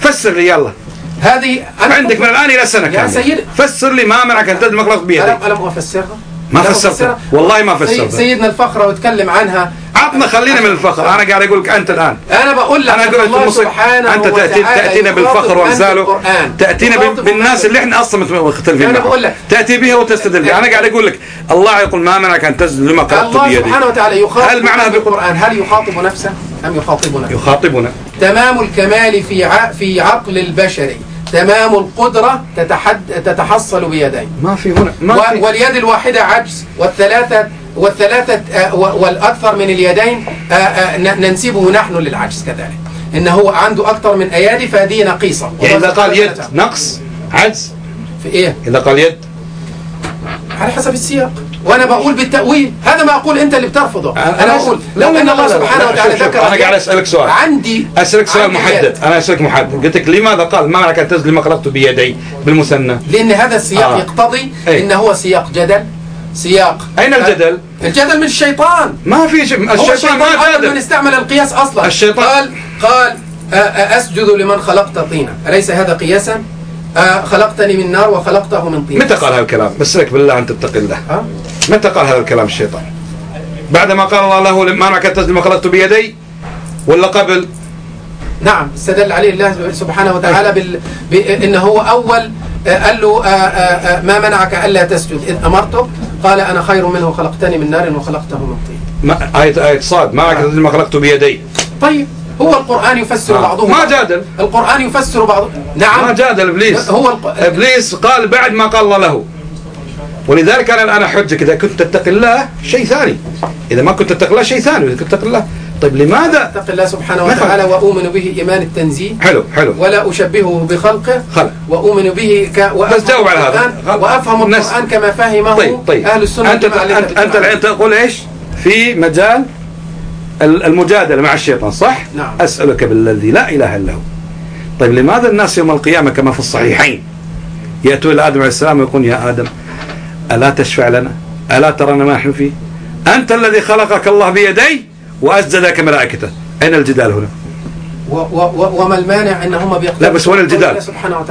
فسر لي يلا. هذه أنا عندك من الآن إلى سنه يا سيدي. فسر لي ما منعك ان ما خلقت بيدي. ألم ألم أفسرها؟ ما فسرتها. والله ما فسرتها. سيدنا الفخرة وتكلم عنها. عطنا خلينا من الفخر. أنا قاعد أقول لك أنت الآن. أنا بقول لك أنا الله المصري سبحانه أنت تاتي تأتينا بالفخر وامثاله بالقرآن. تأتينا بالناس اللي إحنا أصلا مختلفين معهم. بقول لك. تأتي بها وتستدل بها أنا قاعد أقول لك الله يقول ما منعك أن تزل لما الله بيدي. سبحانه وتعالى يخاطب هل معناها من بالقرآن؟ هل يخاطب نفسه أم يخاطبنا؟ يخاطبنا. تمام الكمال في ع... في عقل البشري تمام القدرة تتحد... تتحصل بيدين. ما في هنا ما و... في واليد الواحدة عجز والثلاثة والثلاثة آه، و- والأكثر من اليدين آه، آه، ننسبه نحن للعجز كذلك. إن هو عنده أكثر من أيادي فهذه نقيصة. يعني إذا قال يد في نقص عجز؟ إيه؟ إذا قال يد؟ على حسب السياق. وأنا بقول بالتأويل هذا ما أقول أنت اللي بترفضه أنا- أنا أنا- أقول لو أن الله سبحانه وتعالى ذكر أنا قاعد. أسألك سؤال. عندي أسألك سؤال محدد. أنا أسألك محدد قلت لك لماذا قال ما أن تزل لما خلقت بيدي بالمثنى لأن هذا السياق آه. يقتضي إيه. إن هو سياق جدل سياق أين الجدل؟ الجدل من الشيطان ما في شيء هو الشيطان ما أول من استعمل القياس أصلا الشيطان- قال قال آ- آ- أسجد لمن خلقت طينا أليس هذا قياسا خلقتني من نار وخلقته من طين متى قال هذا الكلام؟ بس لك بالله أن تتقي الله؟ متى قال هذا الكلام الشيطان؟ بعدما قال الله له ما منعك ان تزل لما خلقت بيدي ولا قبل؟ نعم استدل عليه الله سبحانه وتعالى بال... بأنه هو أول آ، قال له آ، آ، آ، ما منعك ألا تسجد إذ أمرتك قال أنا خير منه خلقتني من نار وخلقته من طين ما آية آية صاد ما منعك ان تزل لما خلقت بيدي طيب هو القرآن يفسر آه. بعضه ما. جادل. القرآن يفسر بعضه ما نعم جادل إبليس هو الق... إبليس قال بعد ما قال الله له ولذلك أنا الآن احجك إذا كنت تتقي الله شيء ثاني. إذا ما كنت تتقي الله شيء ثاني إذا كنت تتقي الله. طيب لماذا؟ اتق الله سبحانه. وتعالى وأؤمن به إيمان التنزيه. حلو حلو. ولا أشبهه بخلقه. خلق. وأؤمن به ك... بس جاوب على هذا. الناس- القرآن كما فهمه طيب طيب. أهل السنة أنت أنت, أنت. الحين تقول إيش؟ في مجال ال- المجادلة مع الشيطان صح؟ نعم. أسألك بالذي لا إله إلا هو. طيب لماذا الناس يوم القيامة كما في الصحيحين يأتون إلى آدم عليه السلام ويقول يا آدم ألا تشفع لنا؟ ألا ترى ما نحن فيه؟ أنت الذي خلقك الله بيدي وأسجدك ملائكته. أين الجدال هنا؟ و... و... وما المانع أن هم لا بس وين الجدال؟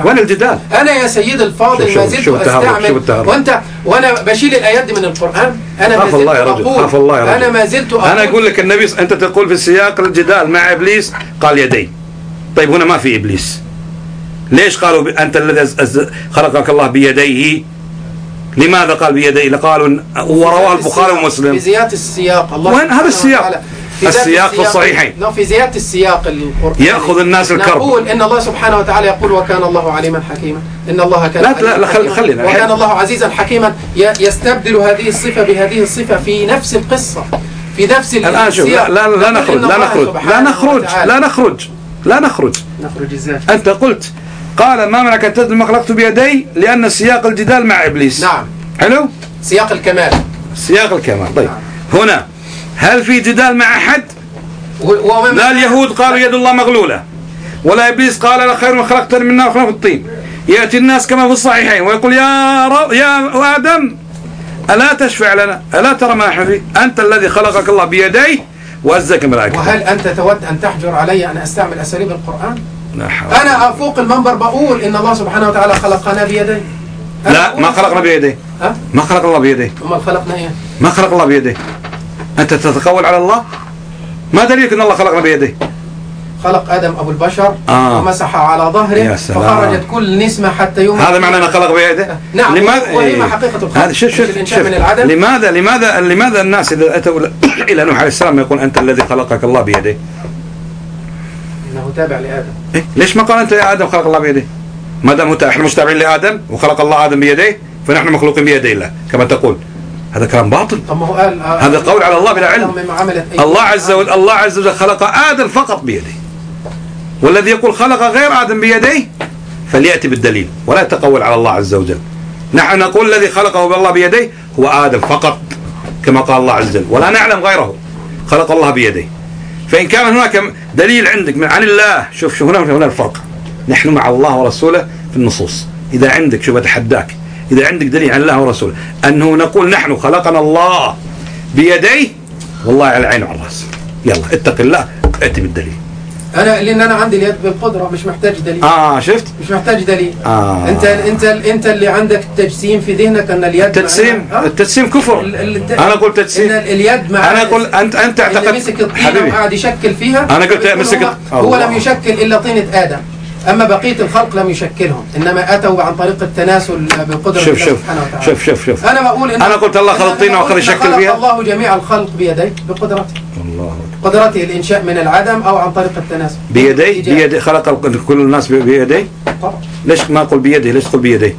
وين الجدال؟ أنا يا سيد الفاضل ما زلت أستعمل. شوف التهرب. وانت وأنا بشيل الآيات دي من القرآن. أنا ما زلت الله يا رجل أقول عفى الله يا رجل. أنا ما زلت أنا أقول لك النبي أنت تقول في سياق الجدال مع إبليس قال يدي. طيب هنا ما في إبليس. ليش قالوا. أنت الذي خلقك الله بيديه لماذا قال بيديه لقالوا إن- ورواه البخاري في ومسلم زيادة السياق الله وين هذا السياق؟ في السياق في الصحيحين. لا في زيادة السياق القرآني يأخذ الناس الكرب. نقول إن الله سبحانه وتعالى يقول وكان الله عليما حكيما إن الله كان لا- لا- لا، خل-. خلينا. وكان الله عزيزا حكيما يستبدل هذه الصفة بهذه الصفة في نفس القصة في نفس الآن شوف لا. لا, لا نقول نخرج إن لا نخرج لا نخرج لا نخرج لا نخرج نخرج إزاي أنت قلت قال ما منعك ان تسجد ما خلقت بيدي لأن سياق الجدال مع إبليس. نعم. حلو؟ سياق الكمال. سياق الكمال. طيب. هنا هل في جدال مع ومن لا اليهود قالوا يد الله مغلولة. ولا إبليس قال أنا خير من خلقتني من نار وخلقت الطين. يأتي الناس كما في الصحيحين ويقول يا رب يا آدم ألا تشفع لنا؟ ألا ترى ما نحن فيه؟ أنت الذي خلقك الله بيديه وأزك ملائكته وهل أنت تود أن تحجر علي أن أستعمل أساليب القرآن؟ أنا فوق المنبر بقول إن الله سبحانه وتعالى خلقنا بيديه. أنا لا ما خلقنا بيديه. ها؟ ما خلق الله بيديه. أمال خلقنا إيه؟ ما خلق الله بيديه. أنت تتقول على الله؟ ما دليلك أن الله خلقنا بيديه؟ خلق آدم أبو البشر آه. ومسح على ظهره. فخرجت كل نسمة حتى يوم هذا معنى أنه خلق بيده نعم لماذا؟ وهي إيه. حقيقة الخلق. هذا شوف شوف شوف من العدم. لماذا لماذا لماذا الناس إذا أتوا إلى- نوح عليه السلام يقول أنت الذي خلقك الله بيديه؟ انه تابع لآدم. إيه؟ ليش ما قال أنت يا آدم خلق الله بيديه؟ ما دام أنت إحنا متابعين لآدم وخلق الله آدم بيديه فنحن مخلوقين بيدي الله كما تقول. هذا كلام باطل. طب هو قال آه، هذا قول على الله بلا علم. الله عز وجل الله عز وجل خلق آدم فقط بيديه. والذي يقول خلق غير آدم بيديه فليأتي بالدليل ولا يتقول على الله عز وجل. نحن نقول الذي خلقه بالله بيديه هو آدم فقط كما قال الله عز وجل. ولا نعلم غيره خلق الله بيديه. فإن كان هناك دليل عندك عن الله شوف شوف هنا هنا الفرق. نحن مع الله ورسوله في النصوص. إذا عندك شوف أتحداك. إذا عندك دليل عن الله ورسوله. أنه نقول نحن خلقنا الله بيديه والله على العين وعلى الرأس. يلا اتق الله ائت بالدليل. أنا لأن أنا عندي اليد بالقدرة مش محتاج دليل. آه شفت؟ مش محتاج دليل. آه. أنت أنت أنت اللي عندك تجسيم في ذهنك أن اليد التجسيم معناها- آه؟ التجسيم كفر. ال- ال- أنا أقول تجسيم. إن اليد مع أنا أقول أنت أنت اعتقد مسك الطينه وقاعد يشكل فيها أنا قلت مسك هو, هو. لم يشكل إلا طينه آدم. أما بقية الخلق لم يشكلهم إنما أتوا عن طريق التناسل بقدرة شوف الله شوف سبحانه وتعالى. شوف شوف شوف. أنا بقول إن أنا قلت الله خلق إن- طينة أنا وآخر قلت يشكل بها. الله جميع الخلق بيديه بقدرته. الله. قدرته الانشاء من العدم أو عن طريق التناسل. بيدي. بيدي خلق كل الناس بيدي طبعا. ليش ما أقول بيدي ليش تقول بيدي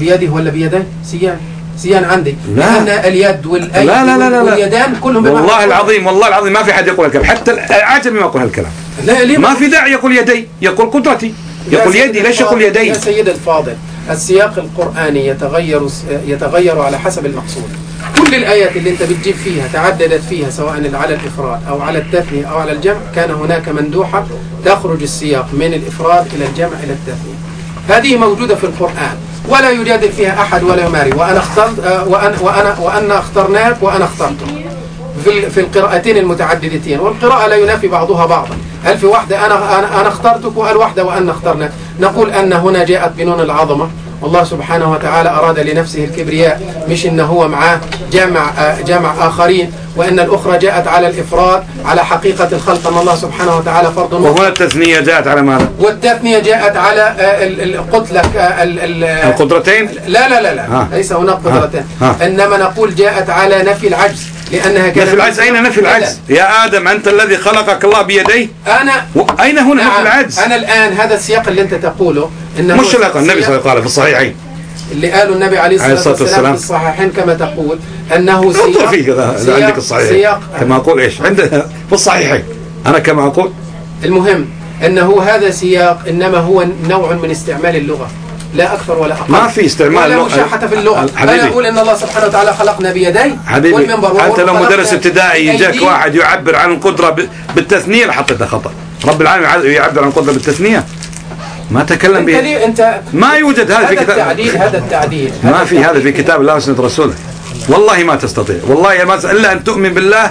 بيدي ولا بيديه؟ سيان. سيان عندي. لا. لأن اليد والايد لا لا لا لا. واليدان كلهم والله. العظيم والله العظيم ما في حد يقول الكلام حتى العجمي ما يقول هالكلام. لا ليه؟ ما في داعي يقول يدي يقول قدرتي. يقول يدي ليش يقول يدي؟ يا سيد الفاضل السياق القرآني يتغير يتغير على حسب المقصود. كل الآيات اللي أنت بتجيب فيها تعددت فيها سواء على الإفراد أو على التثنية أو على الجمع كان هناك مندوحة تخرج السياق من الإفراد إلى الجمع إلى التثنية. هذه موجودة في القرآن ولا يجادل فيها أحد ولا يماري. وأنا اخترت آه، وأنا وأنا وأنا اخترناك وأنا اخترتك. في في القراءتين المتعددتين والقراءة لا ينافي بعضها بعضا. هل في واحدة أنا أنا, أنا اخترتك وقال واحدة وأنا اخترناك نقول أن هنا جاءت بنون العظمة. والله سبحانه وتعالى أراد لنفسه الكبرياء مش إن هو معاه جمع آه، جمع آخرين وأن الأخرى جاءت على الإفراد على حقيقة الخلق. أن الله سبحانه وتعالى فرد وهنا التثنية جاءت على ماذا؟ والتثنية جاءت على آه، قلت لك آه، ال- ال- القدرتين؟ لا لا لا لا. ليس هناك قدرتين. إنما نقول جاءت على نفي العجز. لأنها كانت نفي العجز. أين نفي العجز؟ يا آدم أنت الذي خلقك الله بيديه. أنا و- أين هنا نفي نعم العجز؟ أنا الآن هذا السياق اللي أنت تقوله إنه مش العلاقة النبي صلى الله عليه وسلم في الصحيحين. اللي قاله النبي عليه عليه الصلاة الصلاة والسلام. في الصحيحين كما تقول أنه أنظر سياق فيه هذا سياق عندك الصحيح سياق كما أقول إيش؟ عندنا في الصحيحين. أنا كما أقول. المهم أنه هذا سياق إنما هو نوع من استعمال اللغة. لا أكثر ولا أقل. ما في استعمال ولا. مشاحة في اللغة. حبيبي. أنا أقول إن الله سبحانه وتعالى خلقنا بيدي حبيبي والمنبر أنت لو مدرس ابتدائي بأيدي. واحد يعبر عن القدرة بالتثنية لحطيته خطأ رب العالمين يعبر عن القدرة بالتثنية. ما تكلم به أنت ما يوجد هذا في كتاب التعديل هذا التعديل. ما في هذا في كتاب الله وسنة رسوله. والله ما تستطيع. والله ما إلا أن تؤمن بالله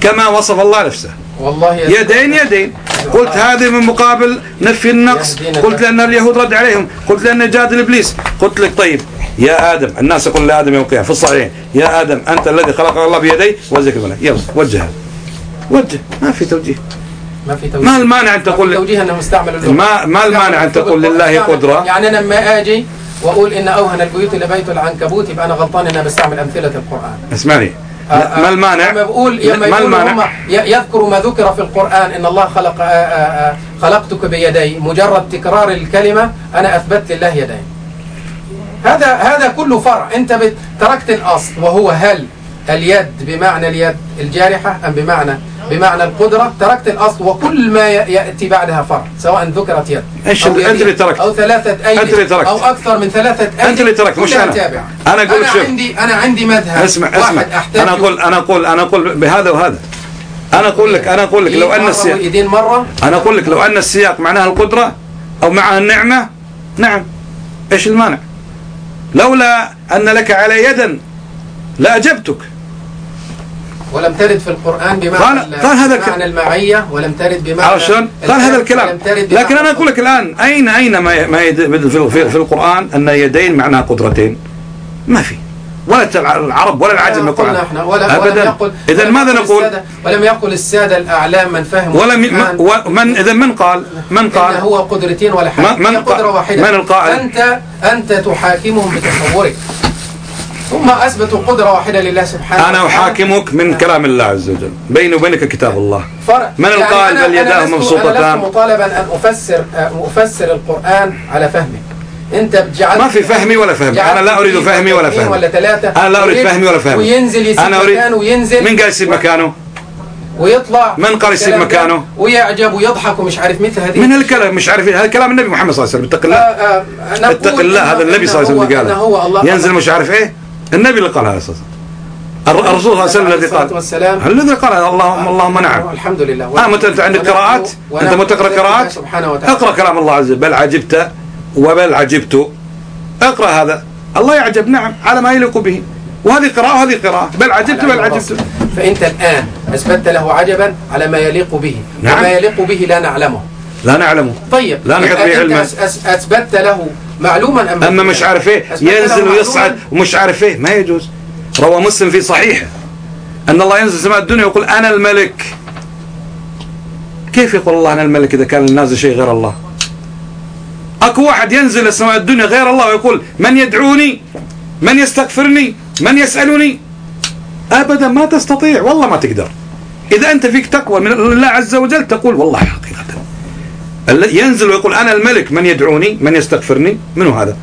كما وصف الله نفسه. والله يدين يدين. قلت هذه من مقابل نفي النقص. قلت لأن اليهود رد عليهم. قلت لأن جادل إبليس قلت لك طيب يا آدم الناس يقول لآدم يوم القيامة في الصحيحين يا آدم أنت الذي خلق الله بيدي وزك الملك يلا وجهها وجه. ما في توجيه. ما في توجيه. ما المانع أن تقول توجيه أنه مستعمل اللغة. ما ما المانع أن تقول لله قدرة. يعني أنا لما أجي وأقول إن أوهن البيوت لبيت العنكبوت يبقى أنا غلطان إن أنا بستعمل أمثلة القرآن. اسمعني. ما المانع؟ لما بقول لما ما يقولوا هم المانع يذكر ما ذكر في القرآن إن الله خلق آه، آه، آه، خلقتك بيدي مجرد تكرار الكلمة أنا أثبت لله يدين هذا هذا كله فرع. أنت تركت الأصل وهو هل اليد بمعنى اليد الجارحة أم بمعنى بمعنى القدرة تركت الأصل وكل ما يأتي بعدها فرع سواء ذكرت يد أو اللي- أنت اللي تركت. أو ثلاثة أيدي أنت اللي تركت. أو أكثر من ثلاثة أيدي أنت اللي تركت، مش أنا. تابعة. أنا أقول أنا شوف. عندي أنا عندي مذهب اسمع واحد اسمع أحتاج أنا أقول أنا أقول أنا أقول بهذا وهذا أنا أقول لك أنا أقول لك لو مرة السياق مرة أنا أقول لك لو أن السياق معناها القدرة أو معها النعمة نعم إيش المانع لولا أن لك على يدا لأجبتك ولم ترد في القرآن بمعنى قال- ال- قال هذا بمعنى المعية ولم ترد بمعنى شلون؟ قال هذا الكلام. لكن أنا أقول لك الآن اين أين ما ما في في, القرآن أن يدين معناها قدرتين؟ ما في. ولا العرب ولا العجم يقول قلنا عنها. إحنا. ولا ابدا. اذا ماذا نقول؟ ولم يقل السادة الأعلام من فهم ولم ي- القرآن. م- ومن اذا من قال من قال؟ هو قدرتين ولا حاجة. من- من قا- واحدة. من القائل؟ أنت أنت تحاكمهم بتصورك. ثم أثبتوا قدرة واحدة لله سبحانه أنا وتعالى. أحاكمك من كلام الله عز وجل. بيني وبينك كتاب الله. فرق من القائل أنا- بل يداه أنا مبسوطتان؟ أنا لست مطالبا أن أفسر أفسر القرآن على فهمي. أنت بتجعل ما في فهمي ولا فهمي. أنا لا أريد فهمي ولا فهمي. ولا ثلاثة. أنا لا أريد فهمي ولا فهمي. وينزل يسيب أنا اريد مكانه وينزل من قال يسيب مكانه؟ ويطلع من قال يسيب الكلام مكانه؟ ويعجب ويضحك ومش عارف مثل هذه من هالكلام مش عارف هذا كلام النبي محمد صلى الله عليه وسلم. اتق الله. آه، نقول اتق الله. هذا النبي صلى الله عليه وسلم الله ينزل مش عارف إيه؟ النبي اللي قال هذا أساسا. الر- الرسول صلى الله عليه وسلم الذي قال. والسلام. الذي قال؟ اللهم اللهم نعم. الحمد لله. آه متى أنت عندك قراءات؟ أنت متى تقرأ بإذن الله قراءات؟ سبحانه وتعالى. اقرأ كلام الله عز وجل. بل عجبت وبل عجبت. اقرأ هذا. الله يعجب. نعم على ما يليق به. وهذه قراءة وهذه قراءة. بل عجبت بل عجبت. فأنت الآن أثبت له عجبا على ما يليق به. نعم. وما يليق به لا نعلمه. لا نعلمه. طيب. لا يبقى به أنت علما. أس- أس- أثبت له معلوما أم أما مش عارف له ينزل؟ ويصعد ومش عارف إيه. ما يجوز. روى مسلم في صحيحه أن الله ينزل سماء الدنيا ويقول أنا الملك. كيف يقول الله أنا الملك إذا كان النازل شيء غير الله؟ أكو واحد ينزل السماء الدنيا غير الله ويقول من يدعوني؟ من يستغفرني؟ من يسألني؟ ابدا ما تستطيع والله ما تقدر. إذا أنت فيك تقوى من الله عز وجل تقول والله حقيقة. الذي ينزل ويقول أنا الملك من يدعوني؟ من يستغفرني؟ منو هذا؟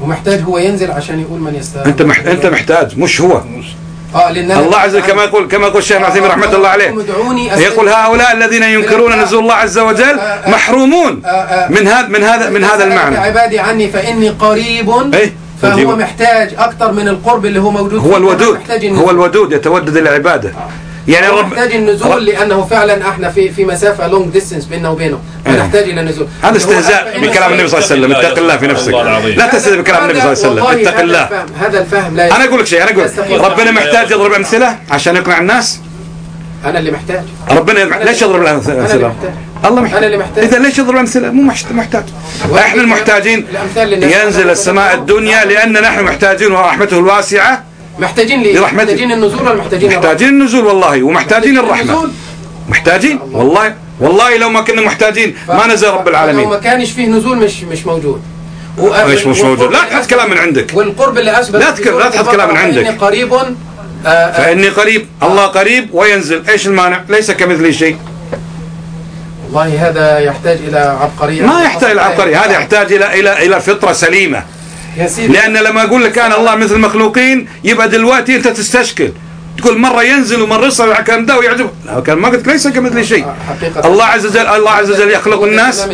ومحتاج هو ينزل عشان يقول من يستاهل أنت مح... أنت محتاج مش هو. لأن الله عز وجل كما يقول كما يقول الشيخ عثيمين رحمة الله عليه. يقول هؤلاء الذين ينكرون نزول الله عز وجل محرومون من هذا من هذا من هذا المعنى. عبادي عني فإني قريب إيه فهو. محتاج أكثر من القرب اللي هو موجود هو. أنا الودود. هو. الودود يتودد إلى عباده يعني هو الرب محتاج النزول لأنه فعلا إحنا في في مسافة long distance بيننا وبينه. إيه. فنحتاج إلى النزول هذا استهزاء بكلام النبي صلى الله عليه وسلم. اتق الله في نفسك. لا تستهزئ بكلام النبي صلى الله عليه وسلم. اتق الله. هذا الفهم لا أنا أقول لك شيء أنا أقول. ربنا محتاج يضرب أمثلة عشان يقنع الناس؟ أنا اللي محتاج. ربنا ليش يضرب الامثله اللي محتاج. الله محتاج أنا اللي محتاج. إذا ليش يضرب امثله مو محت- محتاج. إحنا المحتاجين. ينزل السماء الدنيا لأن نحن محتاجين ورحمته الواسعة محتاجين ليه؟ لرحمته. محتاجين النزول ولا محتاجين الرحمة؟ محتاجين النزول والله ومحتاجين الرحمة. النزول. محتاجين؟ والله والله لو ما كنا محتاجين ما نزل رب لو العالمين ما كانش فيه نزول مش مش موجود. و- مش مش موجود. لا تحط كلام من عندك. والقرب اللي أثبت لا تك- لا تحط كلام من عندك. فإني قريب آه، آه، فإني قريب. الله قريب وينزل. إيش المانع؟ ليس كمثله شيء. والله هذا يحتاج إلى عبقرية. ما يحتاج إلى عبقرية. هذا يحتاج إلى إلى إلى فطرة سليمة. لأن لما أقول لك أنا الله مثل المخلوقين يبقى دلوقتي أنت تستشكل. تقول مرة ينزل ومرة يصل الكلام ده ويعجب. لا كان ما قلت ليس كمثل شيء. حقيقة. الله عز وجل الله عز وجل يخلق الناس.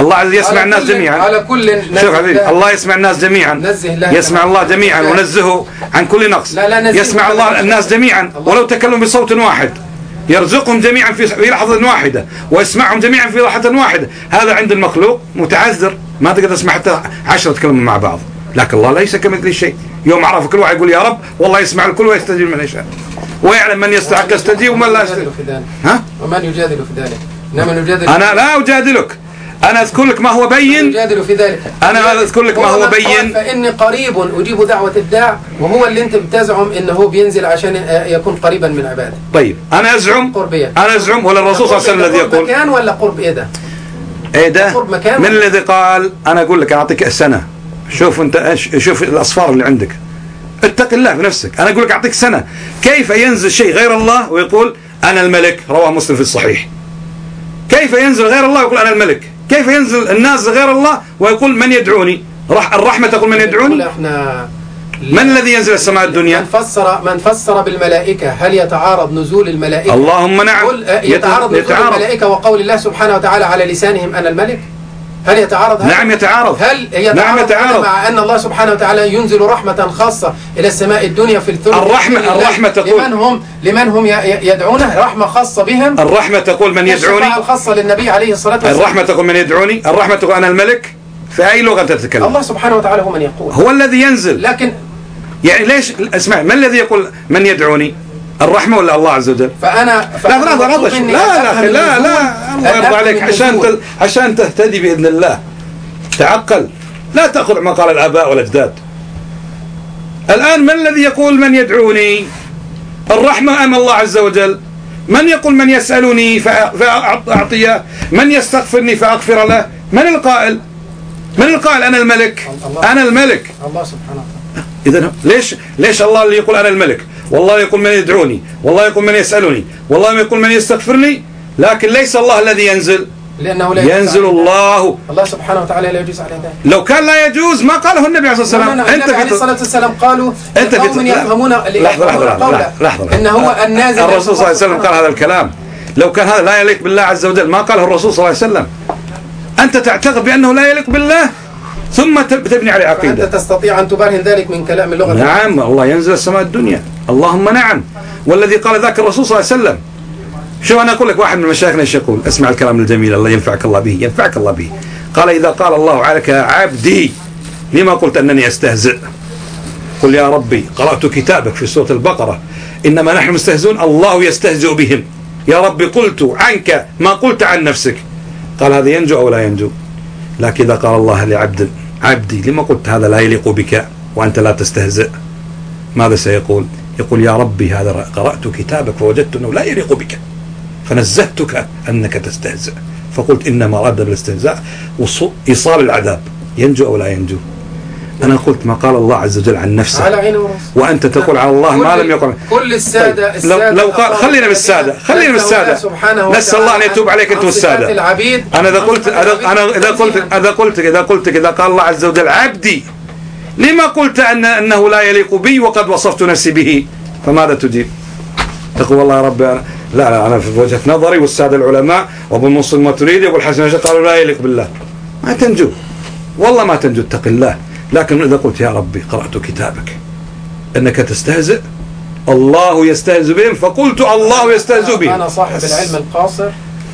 الله عز وجل يسمع على الناس جميعا. على كل شوف حبيبي الله. يسمع الناس جميعا. يسمع. الله جميعا. ونزهه عن كل نقص. يسمع. الله الناس جميعا. ولو تكلموا بصوت واحد. يرزقهم جميعا في لحظة واحدة. ويسمعهم جميعا في لحظة واحدة. هذا عند المخلوق متعذر. ما تقدر تسمع حتى عشرة يتكلموا مع بعض. لكن الله ليس كمثله شيء. يوم عرف كل واحد يقول يا رب والله يسمع الكل ويستجيب من يشاء. ويعلم من يستحق يستجيب ومن لا يستجيب. ها؟ ومن يجادل في ذلك. إنما نجادل أنا لا أجادلك. أنا أذكر لك ما هو بين. يجادل في ذلك. أنا أذكر لك ما هو بين. فإني قريب أجيب دعوة الداع وهو اللي أنت بتزعم إنه بينزل عشان يكون قريبا من عباده. طيب أنا أزعم؟ قربية. أنا أزعم ولا الرسول صلى الله عليه وسلم الذي قرب يقول؟ مكان ولا قرب إيه ده؟ إيه ده؟ قرب مكان من الذي قال؟ أنا أقول لك أعطيك سنه شوف انت إيش شوف الأصفار اللي عندك. اتق الله في نفسك. أنا أقول لك أعطيك سنة. كيف ينزل شيء غير الله ويقول أنا الملك؟ رواه مسلم في الصحيح. كيف ينزل غير الله ويقول أنا الملك؟ كيف ينزل الناس غير الله ويقول من يدعوني؟ رح الرحمة تقول من يدعوني؟ إحنا من الذي ينزل السماء من الدنيا فسر من فسر بالملائكة. هل يتعارض نزول الملائكة؟ اللهم نعم. آه، يتعارض نزول يتعارض. الملائكة وقول الله سبحانه وتعالى على لسانهم أنا الملك؟ هل يتعارض؟ هذا؟ نعم يتعارض. هل يتعارض, نعم يتعارض. مع أن الله سبحانه وتعالى ينزل رحمة خاصة إلى السماء الدنيا في الثلث؟ الرحمة- الرحمة تقول- لمن هم لمن هم يدعونه؟ رحمة خاصة بهم؟ الرحمة تقول من يدعوني. الخاصة للنبي عليه الصلاة والسلام. الرحمة تقول من يدعوني. الرحمة تقول أنا الملك. في أي لغة تتكلم؟ الله سبحانه وتعالى هو من يقول. هو الذي ينزل. لكن يعني ليش اسمع ما الذي يقول من يدعوني؟ الرحمة ولا الله عز وجل؟ فأنا لا فأنا لا لا لا لا لا الله يرضى عليك. عشان النزول. ت- عشان تهتدي بإذن الله. تعقل. لا تأخذ ما قال الآباء والأجداد. الآن من الذي يقول من يدعوني؟ الرحمة أم الله عز وجل؟ من يقول من يسألني فأ- فأعطيه من يستغفرني فأغفر له؟ من القائل؟ من القائل أنا الملك؟ الله. أنا الملك. الله سبحانه وتعالى. إذا ليش ليش الله اللي يقول أنا الملك؟ والله يقول من يدعوني والله يقول من يسألني والله يقول من يستغفرني لكن ليس الله الذي ينزل. لأنه لا ينزل. الله. الله سبحانه وتعالى لا يجوز عليه ذلك. لو كان لا يجوز ما قاله النبي عليه الصلاة لا، والسلام. لا، لا، أنت النبي عليه في الصلاة والسلام قالوا أنت في قوم يفهمون لحظة لحظة لحظة إن هو النازل الرسول صلى الله عليه وسلم قال هذا الكلام. لو كان هذا لا يليق بالله عز وجل ما قاله الرسول صلى الله عليه وسلم. أنت تعتقد بأنه لا يليق بالله؟ ثم تب- تبني عليه فأنت عقيدة تستطيع أن تبرهن ذلك من كلام اللغة نعم الله ينزل السماء الدنيا. اللهم نعم. والذي قال ذاك الرسول صلى الله عليه وسلم. شو أنا أقول لك؟ واحد من مشايخنا إيش يقول اسمع الكلام الجميل الله ينفعك الله به ينفعك الله به. قال إذا قال الله عليك عبدي لما قلت أنني أستهزئ؟ قل يا ربي قرأت كتابك في سورة البقرة. إنما نحن مستهزئون الله يستهزئ بهم. يا ربي قلت عنك ما قلت عن نفسك. قال هذا ينجو أو لا ينجو؟ لكن إذا قال الله لعبد عبدي لما قلت هذا لا يليق بك وأنت لا تستهزئ؟ ماذا سيقول؟ يقول يا ربي هذا قرأت كتابك فوجدت أنه لا يليق بك فنزهتك أنك تستهزئ. فقلت إنما أراد بالاستهزاء إيصال العذاب ينجو أو لا ينجو؟ أنا قلت ما قال الله عز وجل عن على نفسه وراسي. وأنت تقول على الله ما لم يقل. كل السادة طيب، لو, السادة لو قال الأفاضل خلينا بالسادة خلينا بالسادة. نسأل الله أن يتوب عليك أنت والسادة. العبيد. أنا إذا قلت أنا إذا قلت. إذا قلت إذا قلت إذا قال الله عز وجل عبدي لما قلت أن أنه لا يليق بي وقد وصفت نفسي به؟ فماذا تجيب؟ تقول والله يا ربي أنا لا لا أنا في وجهة نظري والسادة العلماء وأبو المنصور الماتريدي وأبو الحسن الأشعري قالوا لا يليق بالله. ما تنجو. والله ما تنجو اتق الله. لكن إذا قلت يا ربي قرأت كتابك. أنك تستهزئ الله يستهزئ بهم فقلت الله يستهزئ بهم. أنا صاحب العلم القاصر.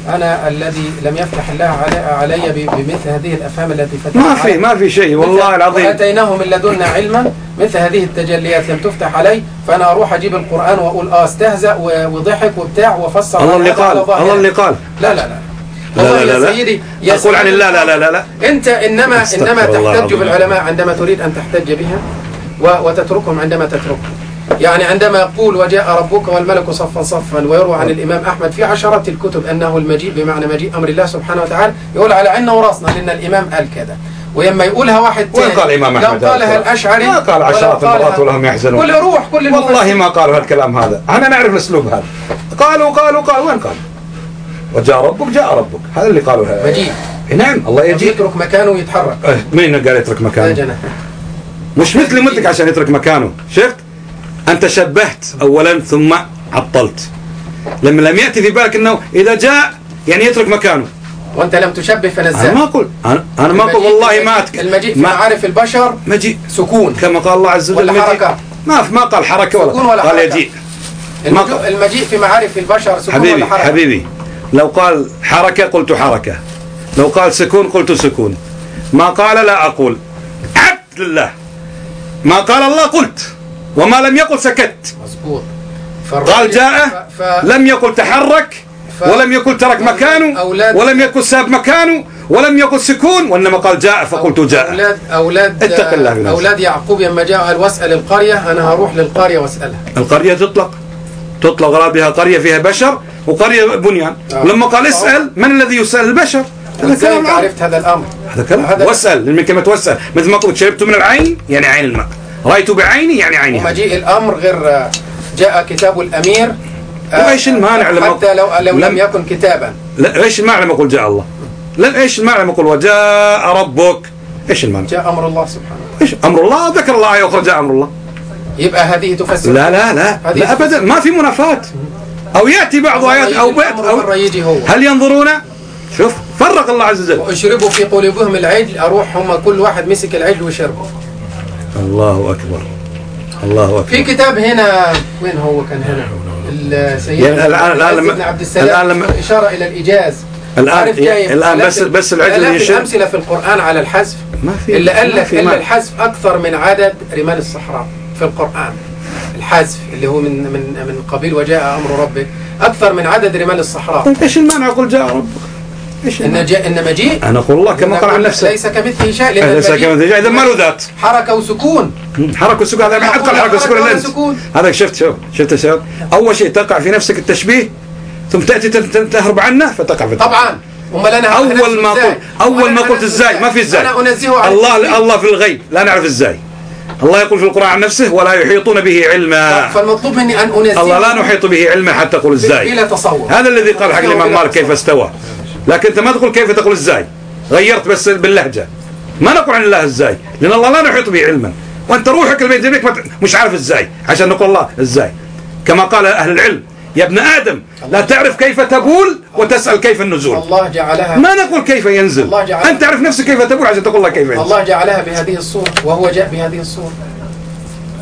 أنا الذي لم يفتح الله علي, بمثل هذه الأفهام التي فتح ما في ما في شيء والله العظيم. واتيناه من لدنا علما مثل هذه التجليات لم تفتح علي فأنا أروح أجيب القرآن وأقول آه استهزأ وضحك وبتاع وفسر الله اللي قال. الله اللي قال. لا لا لا. لا لا لا يا سيدي لا. يا أقول عن الله لا لا لا لا. أنت إنما أستغفر إنما الله تحتج. بالعلماء عندما تريد أن تحتج بها و- وتتركهم عندما تتركهم يعني عندما يقول وجاء ربك والملك صفا صفا ويروى عن الإمام أحمد في عشرات الكتب أنه المجيء بمعنى مجيء أمر الله سبحانه وتعالى يقول على عيننا وراسنا لأن الإمام قال كذا. ولما يقولها واحد وين تاني قال الإمام أحمد؟ قالها هذا؟ الأشعري ما قال عشرات المرات ولهم يحزنون. كل روح كل والله. ما قالوا هالكلام هذا. إحنا نعرف الاسلوب هذا. قالوا قالوا قالوا. وين قالوا؟ وجاء ربك جاء ربك. هذا اللي قالوا. مجيء نعم. الله يجي يترك مكانه ويتحرك. أه، مين قال يترك مكانه؟ مش مثلي مثلك عشان يترك مكانه. شفت؟ أنت شبهت أولا ثم عطلت. لما لم يأتي في بالك أنه إذا جاء يعني يترك مكانه. وأنت لم تشبه فنزلت ما أقول أنا, أنا ما أقول والله ما أتك... المجيء في معارف البشر مجيء سكون. كما قال الله عز وجل ولا. حركة؟ ما ما قال حركة سكون ولا ولا قال؟ يجيء. المجيء في معارف البشر سكون حبيبي ولا حركة؟ حبيبي. لو قال حركة قلت حركة. لو قال سكون قلت سكون. ما قال لا أقول. عبد لله. ما قال الله قلت. وما لم يقل سكت. قال جاء ف... ف... لم يقل تحرك ف- ولم يقل ترك مكانه أولاد- ولم يقل ساب مكانه ولم يقل سكون وإنما قال جاء فقلت جاء أولاد أولاد اتق الله بنفسك. أولاد يعقوب لما جاء قال واسأل القرية أنا هروح للقرية واسألها. القرية تطلق. تطلق غراب بها قرية فيها بشر وقرية بنيان. آه. لما قال اسأل من الذي يسأل؟ البشر. هذا كلام. عرفت هذا الأمر. هذا كلام. هذا- واسأل من كلمة واسأل مثل ما قلت شربت من العين يعني عين الماء. رأيت بعيني يعني عيني ومجيء الأمر غير آه، جاء كتاب الأمير آه، وإيش المانع لما- حتى لو لو لم لم- يكن كتابا. لا إيش المعنى لما أقول جاء الله؟ لا إيش المعنى لما أقول وجاء ربك؟ إيش المعنى جاء أمر الله سبحانه إيش أمر الله؟ ذكر الله آية أخرى جاء أمر الله. يبقى هذه تفسر. لا لا لا لا ابدا. ما في منافاة. أو يأتي بعض بيت أو مرة يجي هو. هل ينظرون؟ شوف فرق الله عز وجل. وأشربوا في قلوبهم العجل أروح هم كل واحد مسك العجل وشربه. الله أكبر. الله في اكبر كتاب هنا وين هو كان هنا؟ السيد يعني الآن- الآن عبد السلام. الآن لما- إشارة إلى الإيجاز. الآن- جايب الآن بس- بس العجل آلاف يشرب. الأمثلة في القرآن على الحذف. ما في اللي قال لك في إن الحذف أكثر من عدد رمال الصحراء في القرآن. الحذف اللي هو من من من قبيل وجاء أمر ربك. أكثر من عدد رمال الصحراء. طيب إيش المعنى أقول جاء ربك. إيش إن؟ جاء إن مجيء. أنا أقول الله كما قال عن نفسه. ليس كمثله شيء ليس المجيء كما إذا ما له ذات حركة وسكون. حركة السكون هذا من لا، اتقل لا، حركة السكون حركة ولا اللينس سكون. هذا شفت شوف شفت يا شباب أول شيء تقع في نفسك التشبيه ثم تأتي تت- تهرب عنه فتقع في. طبعا. أمال أنا أول ما قلت؟ أول ما قلت إزاي؟ ما في إزاي. الله. الله في الغيب لا نعرف إزاي. الله يقول في القرآن عن نفسه ولا يحيطون به علما. فالمطلوب مني أن انزهه الله لا نحيط به علما حتى تقول إزاي. بلا تصور. هذا الذي قال حق الإمام مالك كيف استوى. لكن أنت ما تقول كيف تقول إزاي. غيرت بس باللهجة. ما نقول عن الله إزاي. لأن الله لا نحيط به علما. وأنت روحك البيت مش عارف إزاي. عشان نقول الله إزاي. كما قال أهل العلم. يا ابن آدم لا تعرف كيف تبول وتسأل كيف النزول. الله جعلها ما نقول كيف ينزل؟ الله جعل- أنت تعرف نفسك كيف تبول عشان تقول الله كيف ينزل. الله جعلها بهذه الصورة وهو جاء بهذه الصورة.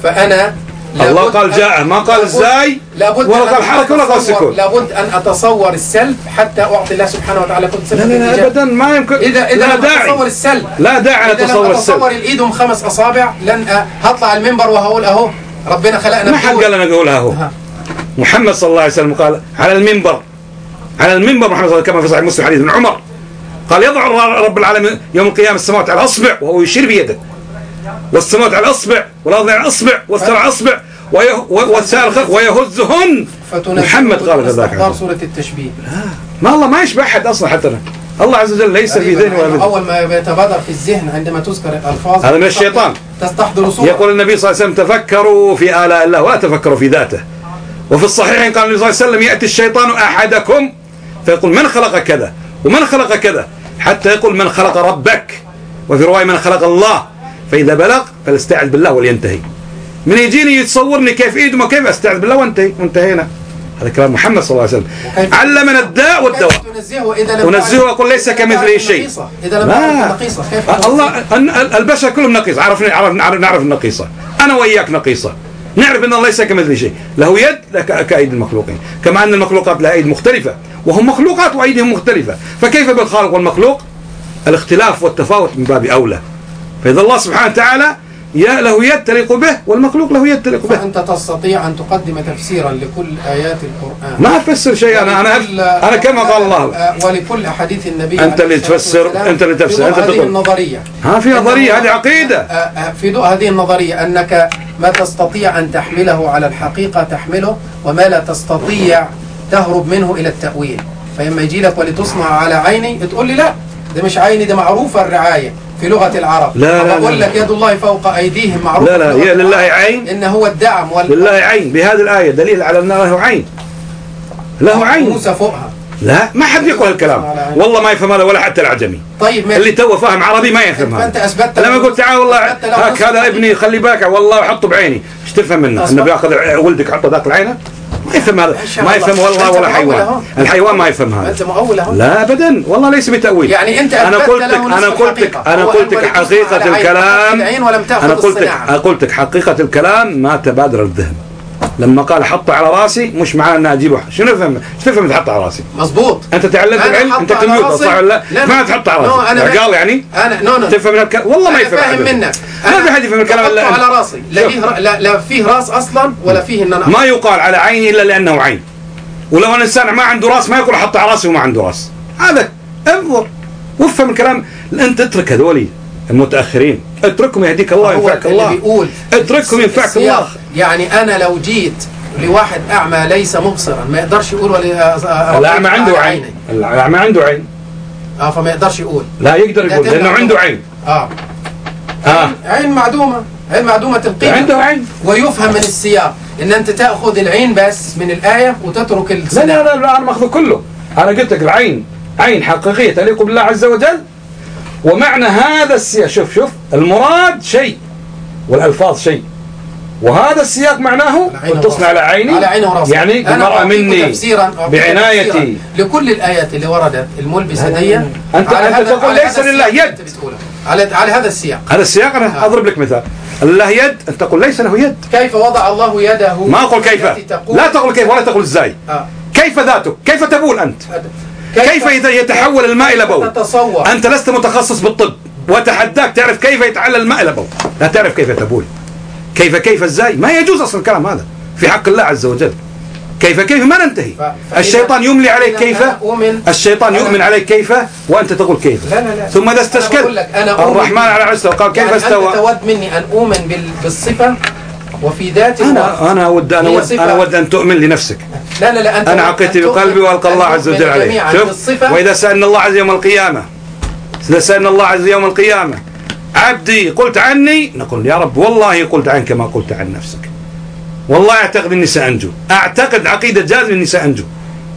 فأنا الله قال جاء ما قال إزاي ولا قال حركة ولا قال سكون. لابد أن أتصور السلب حتى أعطي الله سبحانه وتعالى كل لا سلب لا لا الإيجاب. ابدا ما يمكن إذا إذا لا داعي. السلب لا داعي أتصور السلب. الإيد هم خمس أصابع لن هطلع المنبر وهقول أهو ربنا خلقنا ما حد. قال أنا اقولها هو ها. محمد صلى الله عليه وسلم قال على المنبر على المنبر محمد صلى الله عليه وسلم كما في صحيح مسلم حديث ابن عمر قال يضع رب العالمين يوم القيامة السماوات على أصبع وهو يشير بيده والسماوات على أصبع والأرض على أصبع والسماء على أصبع والسائل الخلق ويهزهن محمد قال استحضار سورة التشبيه ما الله ما يشبه أحد أصلا حتى أنا. الله عز وجل ليس في ذهن ولا في ذهن. أول ما يتبادر في الذهن عندما تذكر الألفاظ هذا من الشيطان. تستحضر صورة يقول النبي صلى الله عليه وسلم تفكروا في آلاء الله ولا تفكروا في ذاته وفي الصحيحين قال النبي صلى الله عليه وسلم يأتي الشيطان أحدكم فيقول من خلق كذا ومن خلق كذا حتى يقول من خلق ربك. وفي رواية من خلق الله فإذا بلغ فليستعذ بالله ولينتهي. من يجيني يتصورني كيف ايده ما كيف أستعذ بالله وانتهي وانتهينا. هذا كلام محمد صلى الله عليه وسلم. علمنا الداء والدواء. تعرف- وأقول ليس كمثله شيء. نقيصة. إذا لم تنزهه؟ الله البشر كلهم نقيص عرف نعرف نعرف, نعرف النقيصة أنا وإياك نقيصة. نعرف أن الله ليس كمثله شيء. له يد كأيدي المخلوقين. كما أن المخلوقات لها أيد مختلفة. وهم مخلوقات وأيديهم مختلفة. فكيف بالخالق والمخلوق؟ الاختلاف والتفاوت من باب أولى. فإذا الله سبحانه وتعالى يا له يد تليق به والمخلوق له يد تليق به. فأنت تستطيع أن تقدم تفسيرا لكل آيات القرآن. ما أفسر شيء أنا أنا أنا كما قال الله. آه، ولكل أحاديث النبي أنت اللي تفسر، أنت اللي تفسر، أنت هذه. النظرية. ها في نظرية هذه عقيدة. آه، آه، في ضوء هذه النظرية أنك ما تستطيع أن تحمله على الحقيقة تحمله وما لا تستطيع تهرب منه إلى التأويل فلما يجي لك ولتصنع على عيني تقول لي لا ده مش عيني ده معروفة الرعاية في لغة العرب لا، لا، أقول. لك يد الله فوق أيديهم معروفة لا، لا، هي لله. عين. إن هو الدعم وال... لله عين بهذه الآية دليل على أن له عين له عين موسى فوقها لا؟ ما حد يقول الكلام والله ما يفهم هذا ولا حتى العجمي طيب اللي تو فاهم عربي ما يفهم هذا. أثبتت لما قلت تعال والله هاك هذا. ابني خلي بالك والله حطه بعيني. إيش تفهم منه؟ إنه بياخذ ولدك يحطه داخل عينه ما يفهم هذا. ما. يفهم والله ولا حيوان. الحيوان ما يفهم هذا. أنت مؤول أهو. لا ابدا. والله ليس بتأويل. يعني أنت أنا قلت لك أنا قلت لك. أنا قلت لك حقيقة الكلام. أنا قلت لك. قلت لك حقيقة الكلام ما تبادر الذهن. لما قال حطه على راسي مش معناه ان اجيبه شنو فهم شو تفهم تحطه على راسي؟ مظبوط. أنت تعلمت العلم حطه انت كمبيوتر. صح ولا لا؟ ما. تحطه على راسي. قال يعني؟ أنا نو نو. تفهم من الكلام والله ما يفهم فاهم. منك. ما في حد يفهم الكلام الا على. راسي. لا. فيه لا, لا فيه راس أصلا ولا فيه إن أنا ما يقال على عيني إلا لأنه عين. ولو أن الإنسان ما عنده راس ما يقول أحط على راسي وما عنده راس. هذا انظر وافهم الكلام. انت اترك هذولي المتأخرين. اتركهم يهديك الله اللي الله. اتركهم ينفعك. الله. يعني أنا لو جيت لواحد أعمى ليس مبصرا ما يقدرش يقول ولا الأعمى عنده عين. الأعمى عنده عين. آه فما يقدرش يقول. لا يقدر يقول لأنه عنده. عين. آه. آه. عين معدومة عين معدومة القيمة. عنده عين. ويفهم من السياق. إن أنت تأخذ العين بس من الآية وتترك لا لا السنة لا, لا أنا ماخذه كله. أنا قلت لك العين عين حقيقية تليق بالله عز وجل. ومعنى هذا السياق شوف شوف المراد شيء والألفاظ شيء. وهذا السياق معناه العين قل تصنع والرأس. على عيني على عيني وراسي يعني أنا المرأة مني بعنايتي. لكل الآيات اللي وردت الملبسة دي. أنت- على أنت هذا- تقول ليس لله يد. أنت. على على هذا السياق. هذا السياق أنا آه. أضرب لك مثال. الله يد انت تقول ليس له يد. كيف وضع الله يده ما أقول كيف. لا تقول كيف ولا تقول إزاي. آه. كيف ذاتك كيف تبول أنت؟ كيف إذا يتحول الماء إلى بول؟ تتصور؟ أنت لست متخصص بالطب. وأتحداك تعرف كيف يتحلل الماء إلى بول. لا تعرف كيف تبول. كيف كيف إزاي؟ ما يجوز أصلا الكلام هذا. في حق الله عز وجل. كيف كيف؟ ما ننتهي. الشيطان يملي عليك إذا كيف؟ أنا الشيطان أنا- يؤمن عليك كيف؟ وأنت تقول كيف. لا لا لا. ثم أنا أنا أؤمن. الرحمن على استوى قال كيف يعني أنت استوى؟ تود مني أن أؤمن بال- بالصفة وفي ذات أنا أنا ود أنا هي ود صفة. أنا ود أن تؤمن لنفسك. لا لا لا أنت أنا أن عقيدتي تؤمن- بقلبي وألقى أن الله عز وجل عليه. شوف وإذا سألنا الله عز يوم القيامة. إذا سألنا الله عز يوم القيامة. عبدي قلت عني؟ نقول يا رب والله قلت عنك ما قلت عن نفسك. والله أعتقد إني سأنجو. أعتقد عقيدة جازم إني سأنجو.